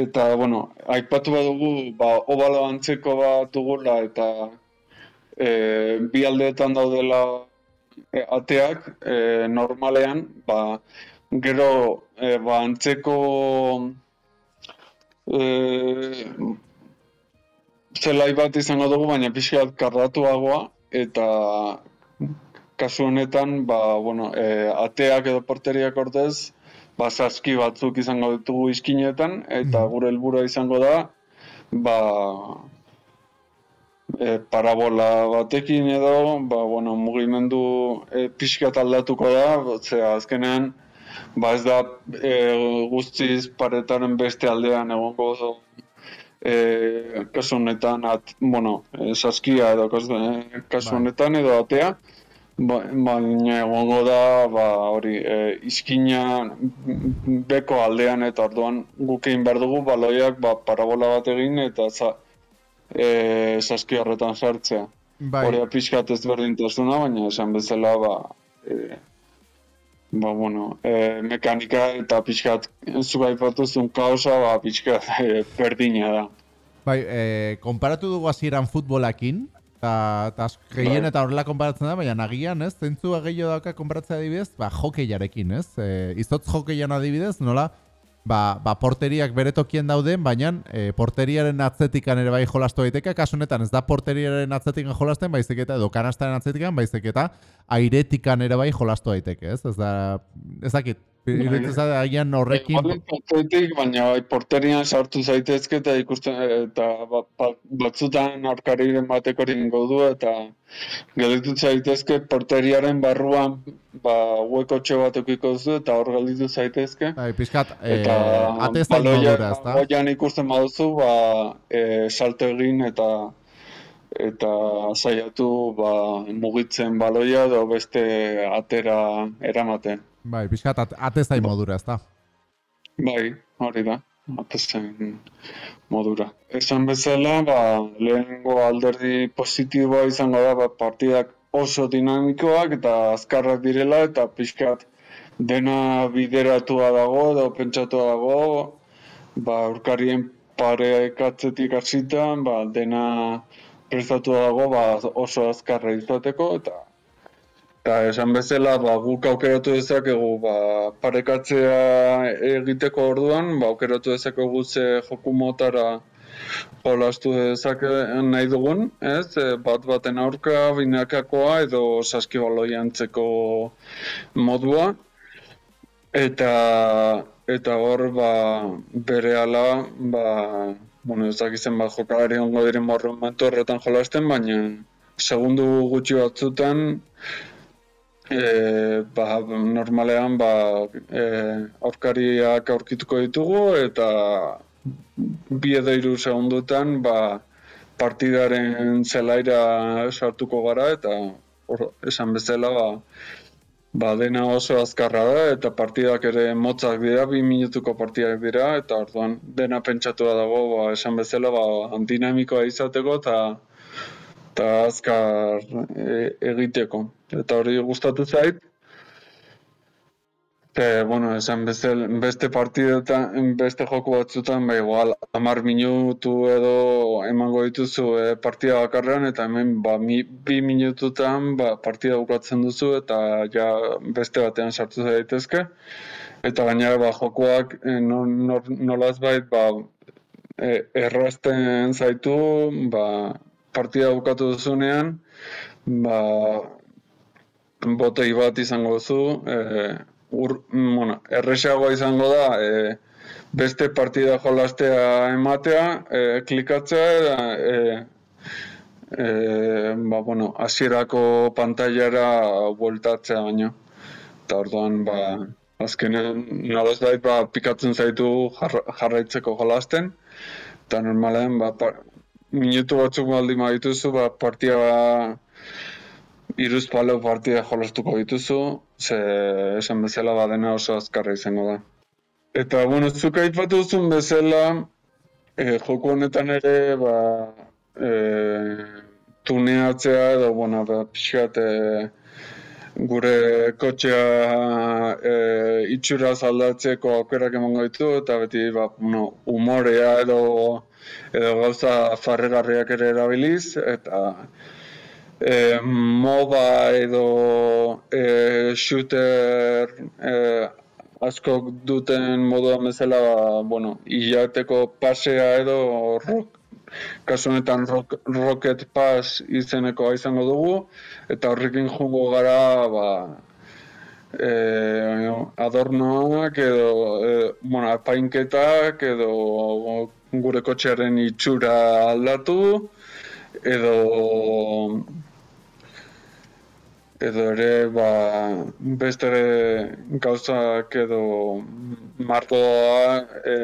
Eta, bueno, aipatu badugu, ba, obalo antzeko bat dugula eta eh, bi aldeetan daudela e, ateak e, normalean, ba, gero e, ba, antzeko e, zelai bat izango dugu, baina pixka bat karratuagoa, eta kasu honetan, ba, bueno, e, ateak edo porteriak ordez, ba, saski batzuk izango ditugu iskinetan, eta Mhm. gure helburua izango da, ba, e, parabola batekin edo, ba, bueno, mugimendu e, pixkat aldatuko da, ze azkenean, ba ez da e, guztiz paretaren beste aldean egongo oso e, kasu honetan, at, bueno, e, saskia edo kasu, e, kasu Bai. honetan edo atea, ba, baina egongo da, ba, hori, e, izkina beko aldean eta orduan guk egin behar dugu baloiak ba, parabola bat egin eta za, e, saski horretan sartzea. Bai, Hori pixkat ez berdintasuna, baina esan bezala, ba, e, ba, bueno, e, mekanika eta pixkat zu aipatuzun kaosa, ba, pixkat e, berdina da. bai e, konparatu dugu hasieran futbolakin, eta ta gehien Bai. eta horrela konparatzen da, baina nagian, ez? Zentzu gehiago dauka konparatzea adibidez, ba, hokeiarekin, ez? E, izotz hokeian adibidez, nola, ba, ba porteriak bere tokien dauden, baina e, porteriaren atzetikan ere bai jolastu daiteke, kasu honetan ez da porteriaren atzetikan jolasten, baizik eta edo kanastaren atzetikan, baizik eta airetikan ere bai jolastu daiteke, ez? Ez da, ez dakit, iruditzen zait agian horrekin... Atzetik, baina bai, porterian sartu zaitezke eta ikusten eta ba, ba, batzutan aurkariren batek hori ingo du eta gelditu zaitezke porteriaren barruan ba huekotxe bat edukiko duzu eta hor gelditu zaitezke. Bai, pixkat, e, Eta ate ez da baloia- modura, ez da? baloian ikusten baduzu, ba, e, salto egin eta eta saiatu ba, mugitzen baloia edo beste atera eramaten. Bai, pixkat, at- ate ez da modura, ez da? Bai, hori da, atezen modura. Esan bezala, ba, lehenengo alderdi positiboa izango da, ba, partidak oso dinamikoak eta azkarrak direla eta pixkat dena bideratua dago edo pentsatua dago, ba, aurkarien parekatzetik hasita, ba, dena prestatua dago, ba, oso azkarra izateko eta Eta esan bezala, ba, guk aukeratu dezakegu ba, parekatzea egiteko orduan, ba, aukeratu dezakegu ze joku motara jolastu dezake nahi dugun, ez? E, bat baten aurka, binakakoa edo saskibaloi antzeko modua. Eta eta hor ba, bere ala, ba, bueno, ez dakizen ba, jokalari ongo diren horretan jolasten, baina segundu gutxi batzutan e, ba, normalean ba, e, aurkariak aurkituko ditugu eta bi edo hiru segundutan ba, partidaren zelaira sartuko gara eta hor, esan bezala ba, ba, dena oso azkarra da eta partidak ere motzak dira, bi minutuko partidak dira eta orduan dena pentsatua dago ba, esan bezala ba, dinamikoa izateko eta eta azkar e, egiteko. Eta hori gustatu zait. Te, bueno, esan bezel, beste partidetan, beste joku batzutan, ba, igual, amar minutu edo emango dituzu e, partida bakarrean, eta hemen, ba, mi, bi minututan, ba, partida bukatzen duzu, eta ja beste batean sartu daitezke. Eta gainera, ba, jokuak e, nor, nor, nolaz ba, e, errazten zaitu, ba, partida bukatu duzunean, ba, botei bat izango duzu, e, ur, bueno, erresagoa izango da, e, beste partida jolastea ematea, e, klikatzea, e, e, ba, bueno, hasierako pantailara bueltatzea baino. Eta orduan, ba, azkenean, nolaz bait, ba, pikatzen zaitu jarra, jarraitzeko jolasten, eta normalean, ba, par, minutu batzuk baldin badituzu, ba, partida iruz palau partida jolastuko dituzu, ze esan bezala badena oso azkarra izango da. Eta, bueno, zuk aipatu duzun bezala, e, joku honetan ere, ba, e, tuneatzea edo, bueno, ba, pixkat, e, gure kotxea e, itxura aldatzeko aukerak emango ditu, eta beti, ba, bueno, umorea edo, edo gauza farregarriak ere erabiliz, eta e, MOBA edo e, shooter e, askok duten moduan bezala, bueno, hilabeteko pasea edo rock, kasu honetan rock, Rocket Pass izenekoa izango dugu, eta horrekin jungo gara, ba, e, adornoak edo e, bueno, apainketak edo gure kotxearen itxura aldatu edo edo ere ba, beste gauzak edo markoa e,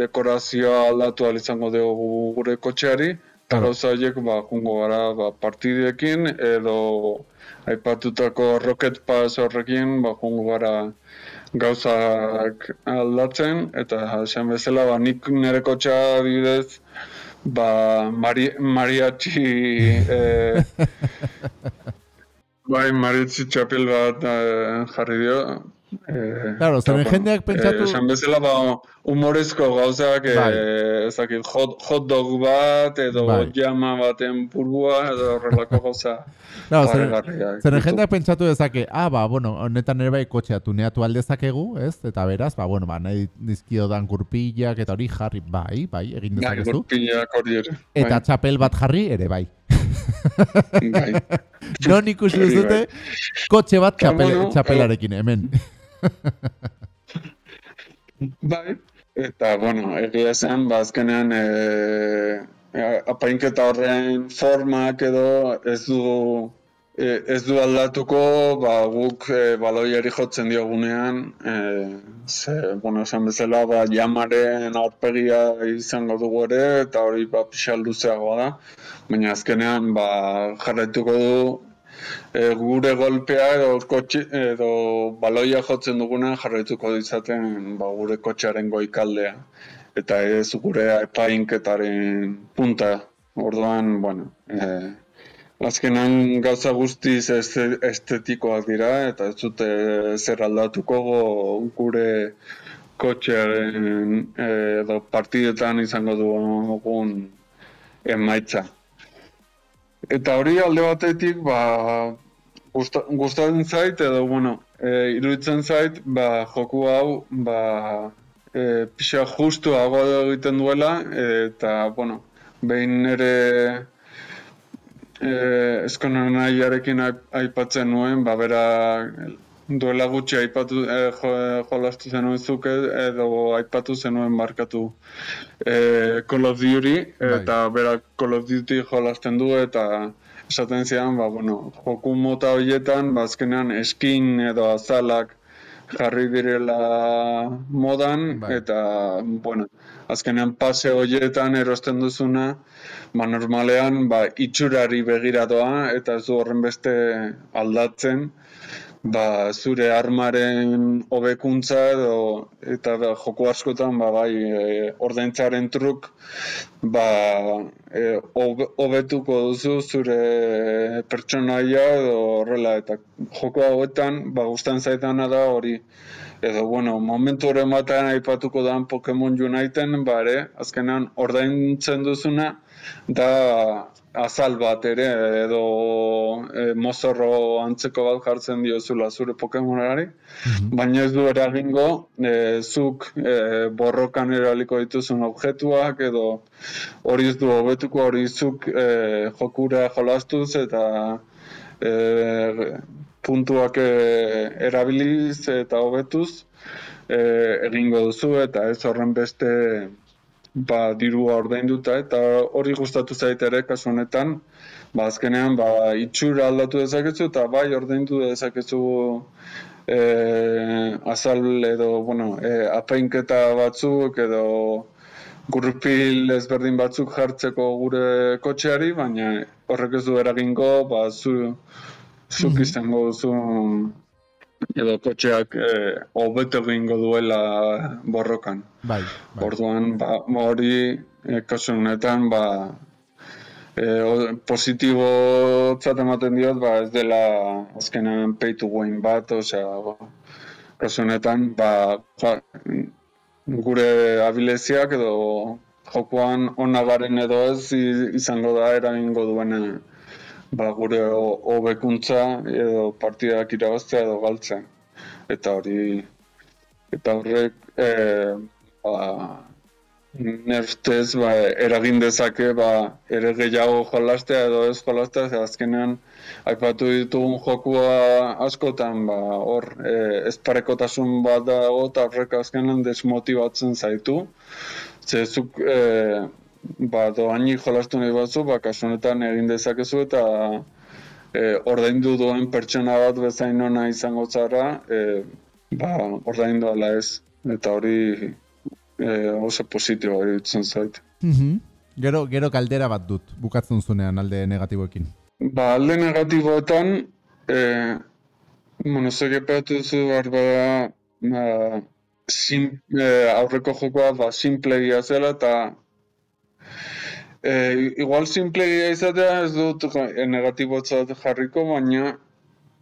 dekorazioa aldatu izango dugu gure kotxeari. Eta gauza horiek ba, jungo gara ba, partidekin edo aipatutako Rocket Pass horrekin ba, jungo gara gauzak aldatzen eta esan bezala ba, nik nire kotxa bidez ba, mari, mariachi e, [laughs] Bai, maritzi txapel bat eh, jarri dio. Eh, claro, zeren jendeak pentsatu... Eh, esan bezala, ba, humorezko gauzak, bai. eh, ezakit, hot, hot dog bat, edo bai. jama baten purgua, edo horrelako [laughs] gauza. Claro, zeren, zeren jendeak pentsatu dezake, ah, ba, bueno, honetan ere bai kotxea tuneatu aldezakegu, ez? Eta beraz, ba, bueno, ba, nahi dizkio dan kurpillak eta hori jarri, bai, bai, egin bai, dezakezu. Bai, hori ere. Eta bai. txapel bat jarri ere, bai. bai. [laughs] Non ikusi ez dute, kotxe bat txapel, txapelarekin, hemen. Bai, eta, bueno, egia zen, ba, azkenean, e, apainketa horren formak edo ez du e, ez du aldatuko, ba, guk e, baloiari jotzen diogunean, e, ze, bueno, esan bezala, ba, jamaren aurpegia izango dugu ere, eta hori ba, pixal luzeagoa da, baina azkenean ba, jarraituko du e, gure golpea edo, kotxe, edo baloia jotzen duguna jarraituko dizaten ba, gure kotxearen goikaldea eta ez gure epainketaren punta. Orduan, bueno, e, azkenan gauza guztiz estetikoak dira eta ez dute zer aldatuko gure kotxearen edo partidetan izango dugun emaitza. Eta hori alde batetik, ba, gustatzen zait, edo, bueno, e, iruditzen zait, ba, joku hau, ba, e, pixa justu hago egiten duela, eta, bueno, behin ere e, eskonan aipatzen nuen, ba, bera duela gutxi aipatu e, jo, jolastu zenuen zuke edo aipatu zenuen markatu e, Call of Duty bai. eta bera Call of Duty jolasten du eta esaten zian, ba, bueno, joku mota horietan, ba, azkenean eskin edo azalak jarri direla modan, bai. eta, bueno, azkenean pase horietan erosten duzuna, ba, normalean, ba, itxurari begiradoa, eta ez du horren beste aldatzen, ba, zure armaren hobekuntza edo eta ba, joko askotan ba, bai e, ordaintzaren truk ba e, hobetuko duzu zure pertsonaia edo horrela eta joko hauetan ba gustan zaitana da hori. Edo bueno momentu hori batean aipatuko da Pokemon Uniteden ba ere azkenan ordaintzen duzuna da azal bat ere edo e, mozorro antzeko bat jartzen diozula zure Pokemonari, mm baina ez du eragingo e, zuk e, borrokan eraliko dituzun objektuak edo hori ez du hobetuko hori zuk e, jokura jolastuz eta e, puntuak e, erabiliz eta hobetuz e, egingo duzu eta ez horren beste ba, dirua ordainduta eta hori gustatu zait ere kasu honetan ba, azkenean ba, itxura aldatu dezakezu eta bai ordaindu dezakezu e, azal edo bueno, e, apainketa batzuk edo gurpil ezberdin batzuk jartzeko gure kotxeari, baina horrek ez du eragingo, ba, zu, zuk mhm. izango duzu edo kotxeak eh, hobeto egingo duela borrokan. Bai, bai. Orduan, ba, hori eh, kasu honetan, ba, eh, positibo tzat ematen diot, ba, ez dela azkenan pay to win bat, osea, ba, kasu honetan, ba, ja, gure abileziak edo jokoan onagaren edo ez izango da eragingo duena ba, gure hobekuntza edo partidak irabaztea edo galtzen. Eta hori eta horrek e, ba, nerftez ba, eragin dezake ba, ere gehiago jolastea edo ez jolastea, ze azkenean aipatu ditugun jokua askotan ba, hor e, ez parekotasun bat dago eta horrek azkenean desmotibatzen zaitu. Ze zuk e, ba, doaini jolastu nahi batzu, ba, kasunetan egin dezakezu eta e, ordaindu duen pertsona bat bezain ona izango zara, e, ba, ordaindu ala ez. Eta hori e, oso positibo iruditzen zait. Mhm. Gero, gero kaldera bat dut, bukatzen zunean alde negatiboekin. Ba, alde negatiboetan, e, bueno, duzu behar bada, ba, sim, e, aurreko jokoa ba, simplegia zela, eta e, igual simplegia izatea ez dut e, negatibotzat jarriko, baina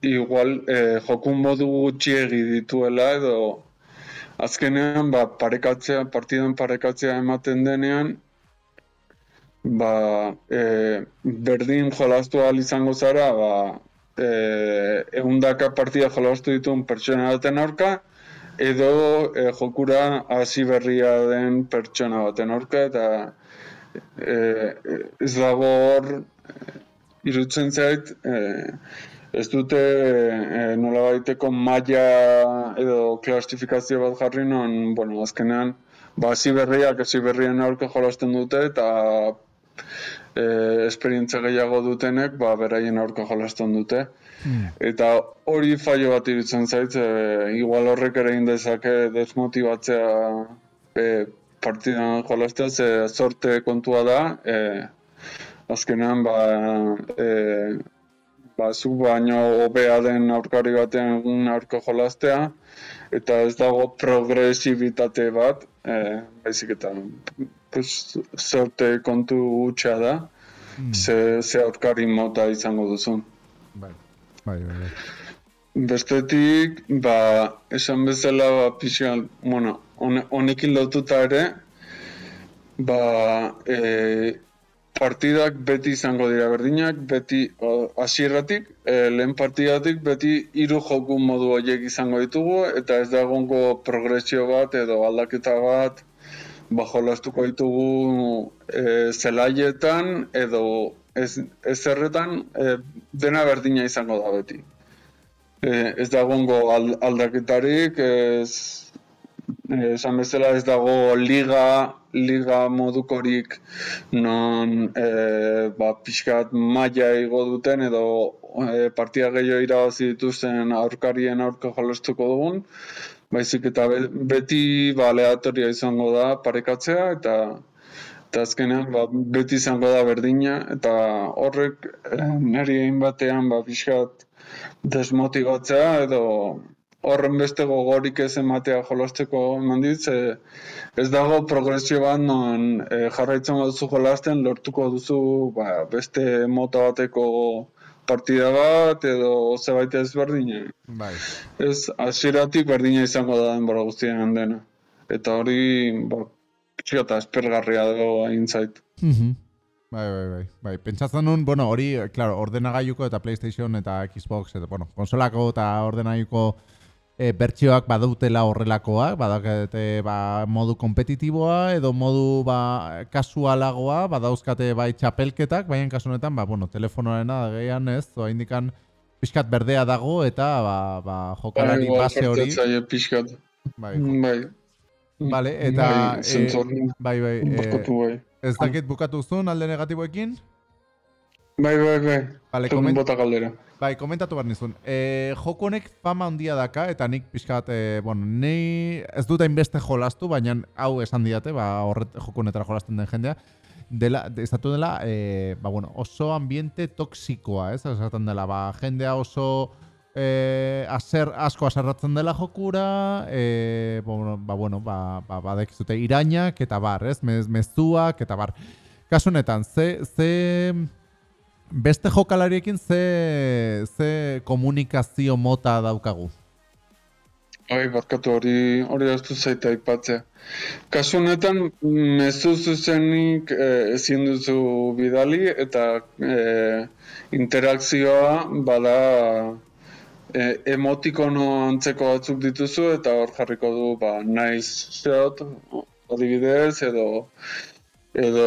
igual e, jokun modu gutxiegi dituela edo azkenean ba, parekatzea, partidan parekatzea ematen denean, ba, e, berdin jolastu ahal izango zara, ba, e, egundaka partida jolastu dituen pertsona baten aurka, edo e, jokura hasi berria den pertsona baten aurka, eta e, ez dago hor, irutzen zait, e, ez dute e, nola baiteko maila edo klasifikazio bat jarri non, bueno, azkenean, ba, hasi berriak, hasi berrien aurke jolasten dute, eta e, esperientzia gehiago dutenek, ba, beraien aurka jolasten dute. Hmm. Eta hori faio bat irutzen zait, e, igual horrek ere indezake desmotibatzea e, partidan jolastea, ze sorte kontua da, e, azkenean, ba, e, ba, zu baino hobea den aurkari batean egun aurko jolaztea, eta ez dago progresibitate bat, e, baizik eta pues, zorte kontu gutxa da, mm. ze, ze aurkari mota izango duzun. Bai, bai, bai. Bestetik, ba, esan bezala, ba, pixan, bueno, honekin lotuta ere, ba, e, partidak beti izango dira berdinak, beti hasieratik, e, lehen partidatik beti hiru joku modu horiek izango ditugu eta ez da progresio bat edo aldaketa bat ba jolastuko ditugu e, zelaietan edo ez, ez erretan e, dena berdina izango da beti. Ez da egongo aldaketarik, ez Eh, esan bezala ez dago liga liga modukorik non e, ba, pixkat maia igo duten edo e, partida gehiago irabazi dituzten aurkarien aurka jolostuko dugun. Baizik eta beti ba, aleatoria izango da parekatzea eta eta azkenean ba, beti izango da berdina. Eta horrek e, niri egin batean ba, pixkat desmotibatzea edo horren beste gogorik ez ematea jolasteko eman ez dago progresio bat non e, jarraitzen duzu jolasten lortuko duzu ba, beste mota bateko partida bat edo zebait ez berdina. Bai. Ez hasieratik berdina izango da denbora guztien dena. Eta hori, ba, eta espergarria dago hain zait. Mhm. Bai, bai, bai, bai. Pentsatzen nun, bueno, hori, claro, ordenagailuko eta PlayStation eta Xbox, eta, bueno, konsolako eta ordenagailuko e, bertsioak badautela horrelakoak, badakete ba, modu kompetitiboa edo modu ba, kasualagoa, badauzkate bai txapelketak, baina kasu honetan, ba, bueno, telefonoarena gehian ez, oa indikan pixkat berdea dago eta ba, ba, jokalari bai, base hori. Bai, bai. Vale, eta bai, bai, bai, bai. Ez dakit bukatu zuen alde negatiboekin? Bai, bai, bai. Vale, koment... bota galdera. Bai, komentatu behar nizun. E, joko honek fama handia daka, eta nik pixkat, e, bueno, ni ez dut hainbeste jolastu, baina hau esan diate, ba, horret joko honetara jolasten den jendea, dela, estatu dela, e, ba, bueno, oso ambiente toksikoa, ez? Esaten dela, ba, jendea oso e, aser, asko aserratzen dela jokura, e, bueno, ba, bueno, ba, ba, ba irainak, eta bar, ez? Mez, mezuak, eta bar. Kasunetan, ze, ze, Beste jokalariekin ze, ze komunikazio mota daukagu? Bai, barkatu hori hori ez du zaita aipatzea. Kasu honetan, mezu zuzenik eh, ezin duzu bidali eta eh, interakzioa bada eh, emotikono antzeko batzuk dituzu eta hor jarriko du ba, naiz zeot adibidez, edo edo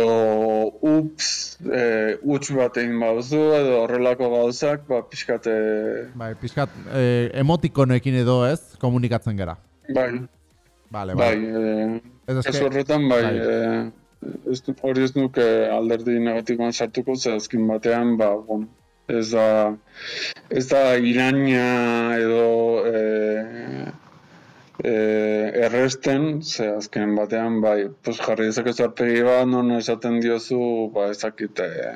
ups, e, uts bat egin bauzu, edo horrelako gauzak, ba, pixkat, e, Bai, pizkat, eh, emotikonekin edo ez, komunikatzen gara. bai, Vale, bai, vale. e, Ez horretan, bai, bai. e, ez hori ez nuke alderdi negatiboan sartuko, ze azken batean, ba, bueno, ez da, ez da iraina edo e, e, erresten, ze azken batean, bai, pues jarri dezakezu arpegi bat, non esaten diozu, ba, ezakit, e,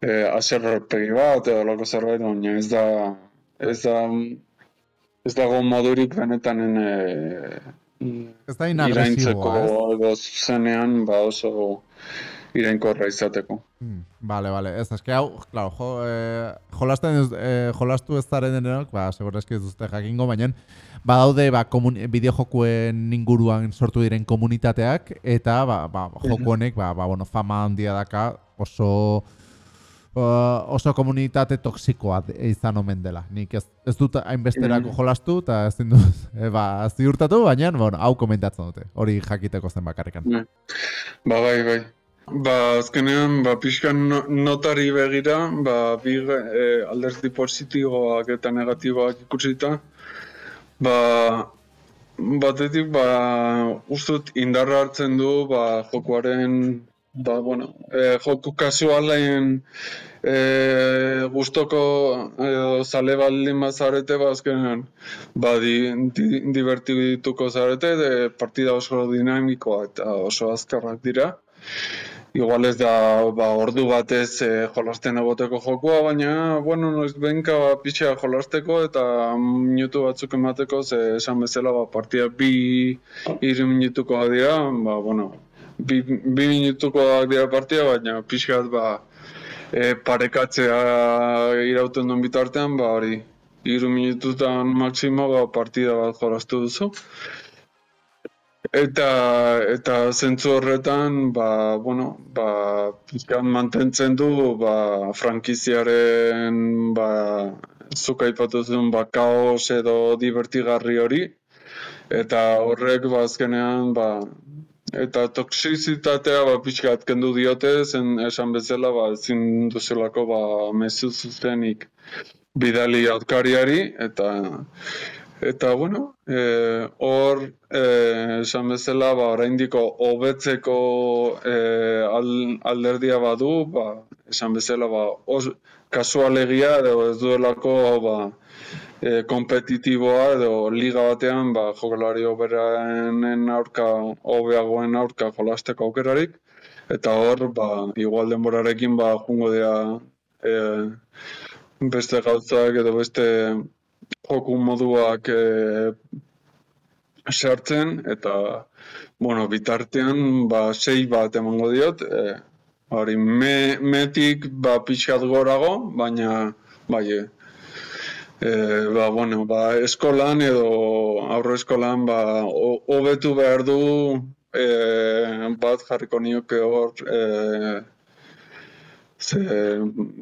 e, aser arpegi bat, edo lako zerbait, baina ez da, ez da, ez dago modurik benetanen e, Ez da inagresiboa, ez? edo zuzenean ba oso irainkorra izateko. Hmm, Vale, vale. Ez, eske hau, claro, jo, eh, jolasten ez, eh, jolastu ez zaren denok, ba, segurazki ez duzte jakingo, baina badaude ba, komun, bideojokuen inguruan sortu diren komunitateak, eta ba, ba, joku honek ba, ba, bueno, fama handia daka oso uh, oso komunitate toksikoa izan omen dela. Nik ez, ez dut hainbesterako jolastu, eta ez dut e, ba, ziurtatu, baina bueno, hau komentatzen dute. Hori jakiteko zen bakarrikan. Ba bai, bai. Ba, azkenean, ba, pixkan no- notari begira, ba, bi e, alderdi positiboak eta negatiboak ikusita, ba, batetik, ba, ustut indarra hartzen du, ba, jokuaren, ba, bueno, e, joku kasualen e, gustoko edo zale baldin bazarete, ba, azkenean, ba, di, di, divertituko zarete, de partida oso dinamikoa eta oso azkarrak dira. Igual ez da ba, ordu batez e, jolasten egoteko jokua, baina, bueno, noiz benka ba, pixa jolasteko eta minutu batzuk emateko, ze esan bezala ba, partida bi, hiru minutukoak dira, ba, bueno, bi, bi minutukoak dira partida, baina pixkat ba, e, parekatzea irauten duen bitartean, ba, hori, hiru minututan maksimo ba, partida bat jolastu duzu. Eta eta zentzu horretan, ba, bueno, ba, pixkan mantentzen du, ba, frankiziaren, ba, zuk aipatu zuen, ba, kaos edo divertigarri hori, eta horrek, ba, azkenean, ba, eta toksizitatea, ba, pixkat kendu diote, zen esan bezala, ba, ezin duzelako, ba, mezu zuzenik bidali aurkariari, eta Eta, bueno, eh, hor, eh, esan bezala, ba, oraindiko hobetzeko eh, al, alderdia badu, ba, esan bezala, ba, os, kasualegia edo ez duelako, ba, eh, kompetitiboa edo liga batean, ba, jokalari hoberanen aurka, hobeagoen aurka jolasteko aukerarik, eta hor, ba, igual denborarekin, ba, jungo dira, eh, beste gauzak edo beste joku moduak e, sartzen eta bueno, bitartean ba sei bat emango diot, e, hori me, metik ba pixkat gorago, baina bai e, e, ba, bueno, ba, eskolan edo aurre eskolan ba ho- hobetu behar du e, bat jarriko nioke hor e, ze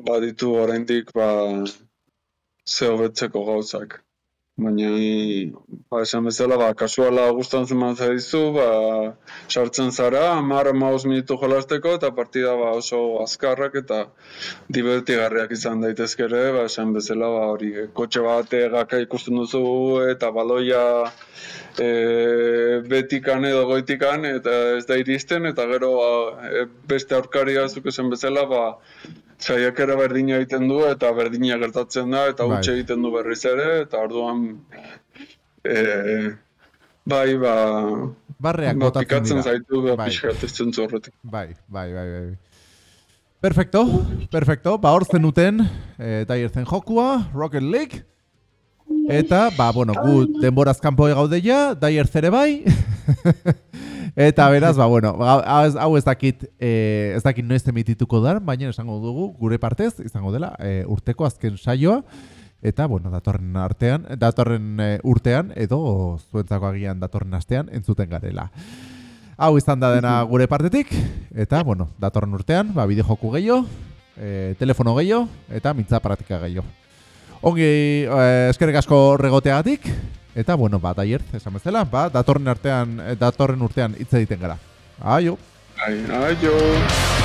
baditu oraindik ba ze hobetzeko gauzak. Baina, ba, esan bezala, ba, kasuala gustatzen zuen zaizu, ba, sartzen zara, hamar hamabost minutu jolasteko, eta partida ba, oso azkarrak eta divertigarriak izan daitezke ere, ba, esan bezala, ba, hori, kotxe bat gaka ikusten duzu, eta baloia e, betikan edo goitikan, eta ez da iristen, eta gero ba, beste aurkaria zuk esan bezala, ba, saiakera berdina egiten du eta berdina gertatzen da eta Bai. egiten du berriz ere eta orduan e, bai ba, Barreak ba botatzen pikatzen dira. zaitu ba, Bai. pixka ez zentzu horretik. Bai, bai, bai, bai. Perfecto, perfecto. Ba, hor zenuten, eh, jokua, Rocket League. Eta, ba, bueno, gu denboraz kanpo gaude ja, Dyer zere bai. [laughs] Eta beraz, ba, bueno, hau ez, dakit, eh, ez dakit noiz emitituko da, baina esango dugu, gure partez, izango dela, eh, urteko azken saioa. Eta, bueno, datorren artean, datorren eh, urtean, edo zuentzako agian datorren astean, entzuten garela. Hau izan da dena gure partetik, eta, bueno, datorren urtean, ba, bideo joku gehiago, e, telefono gehiago, eta mintza pratika gehiago. Ongi, e, eskerrik asko regoteagatik, Eta, bueno, ba, daiert, esan bezala, ba, datorren artean, eh, datorren urtean hitz egiten gara. Aio! Ai, aio!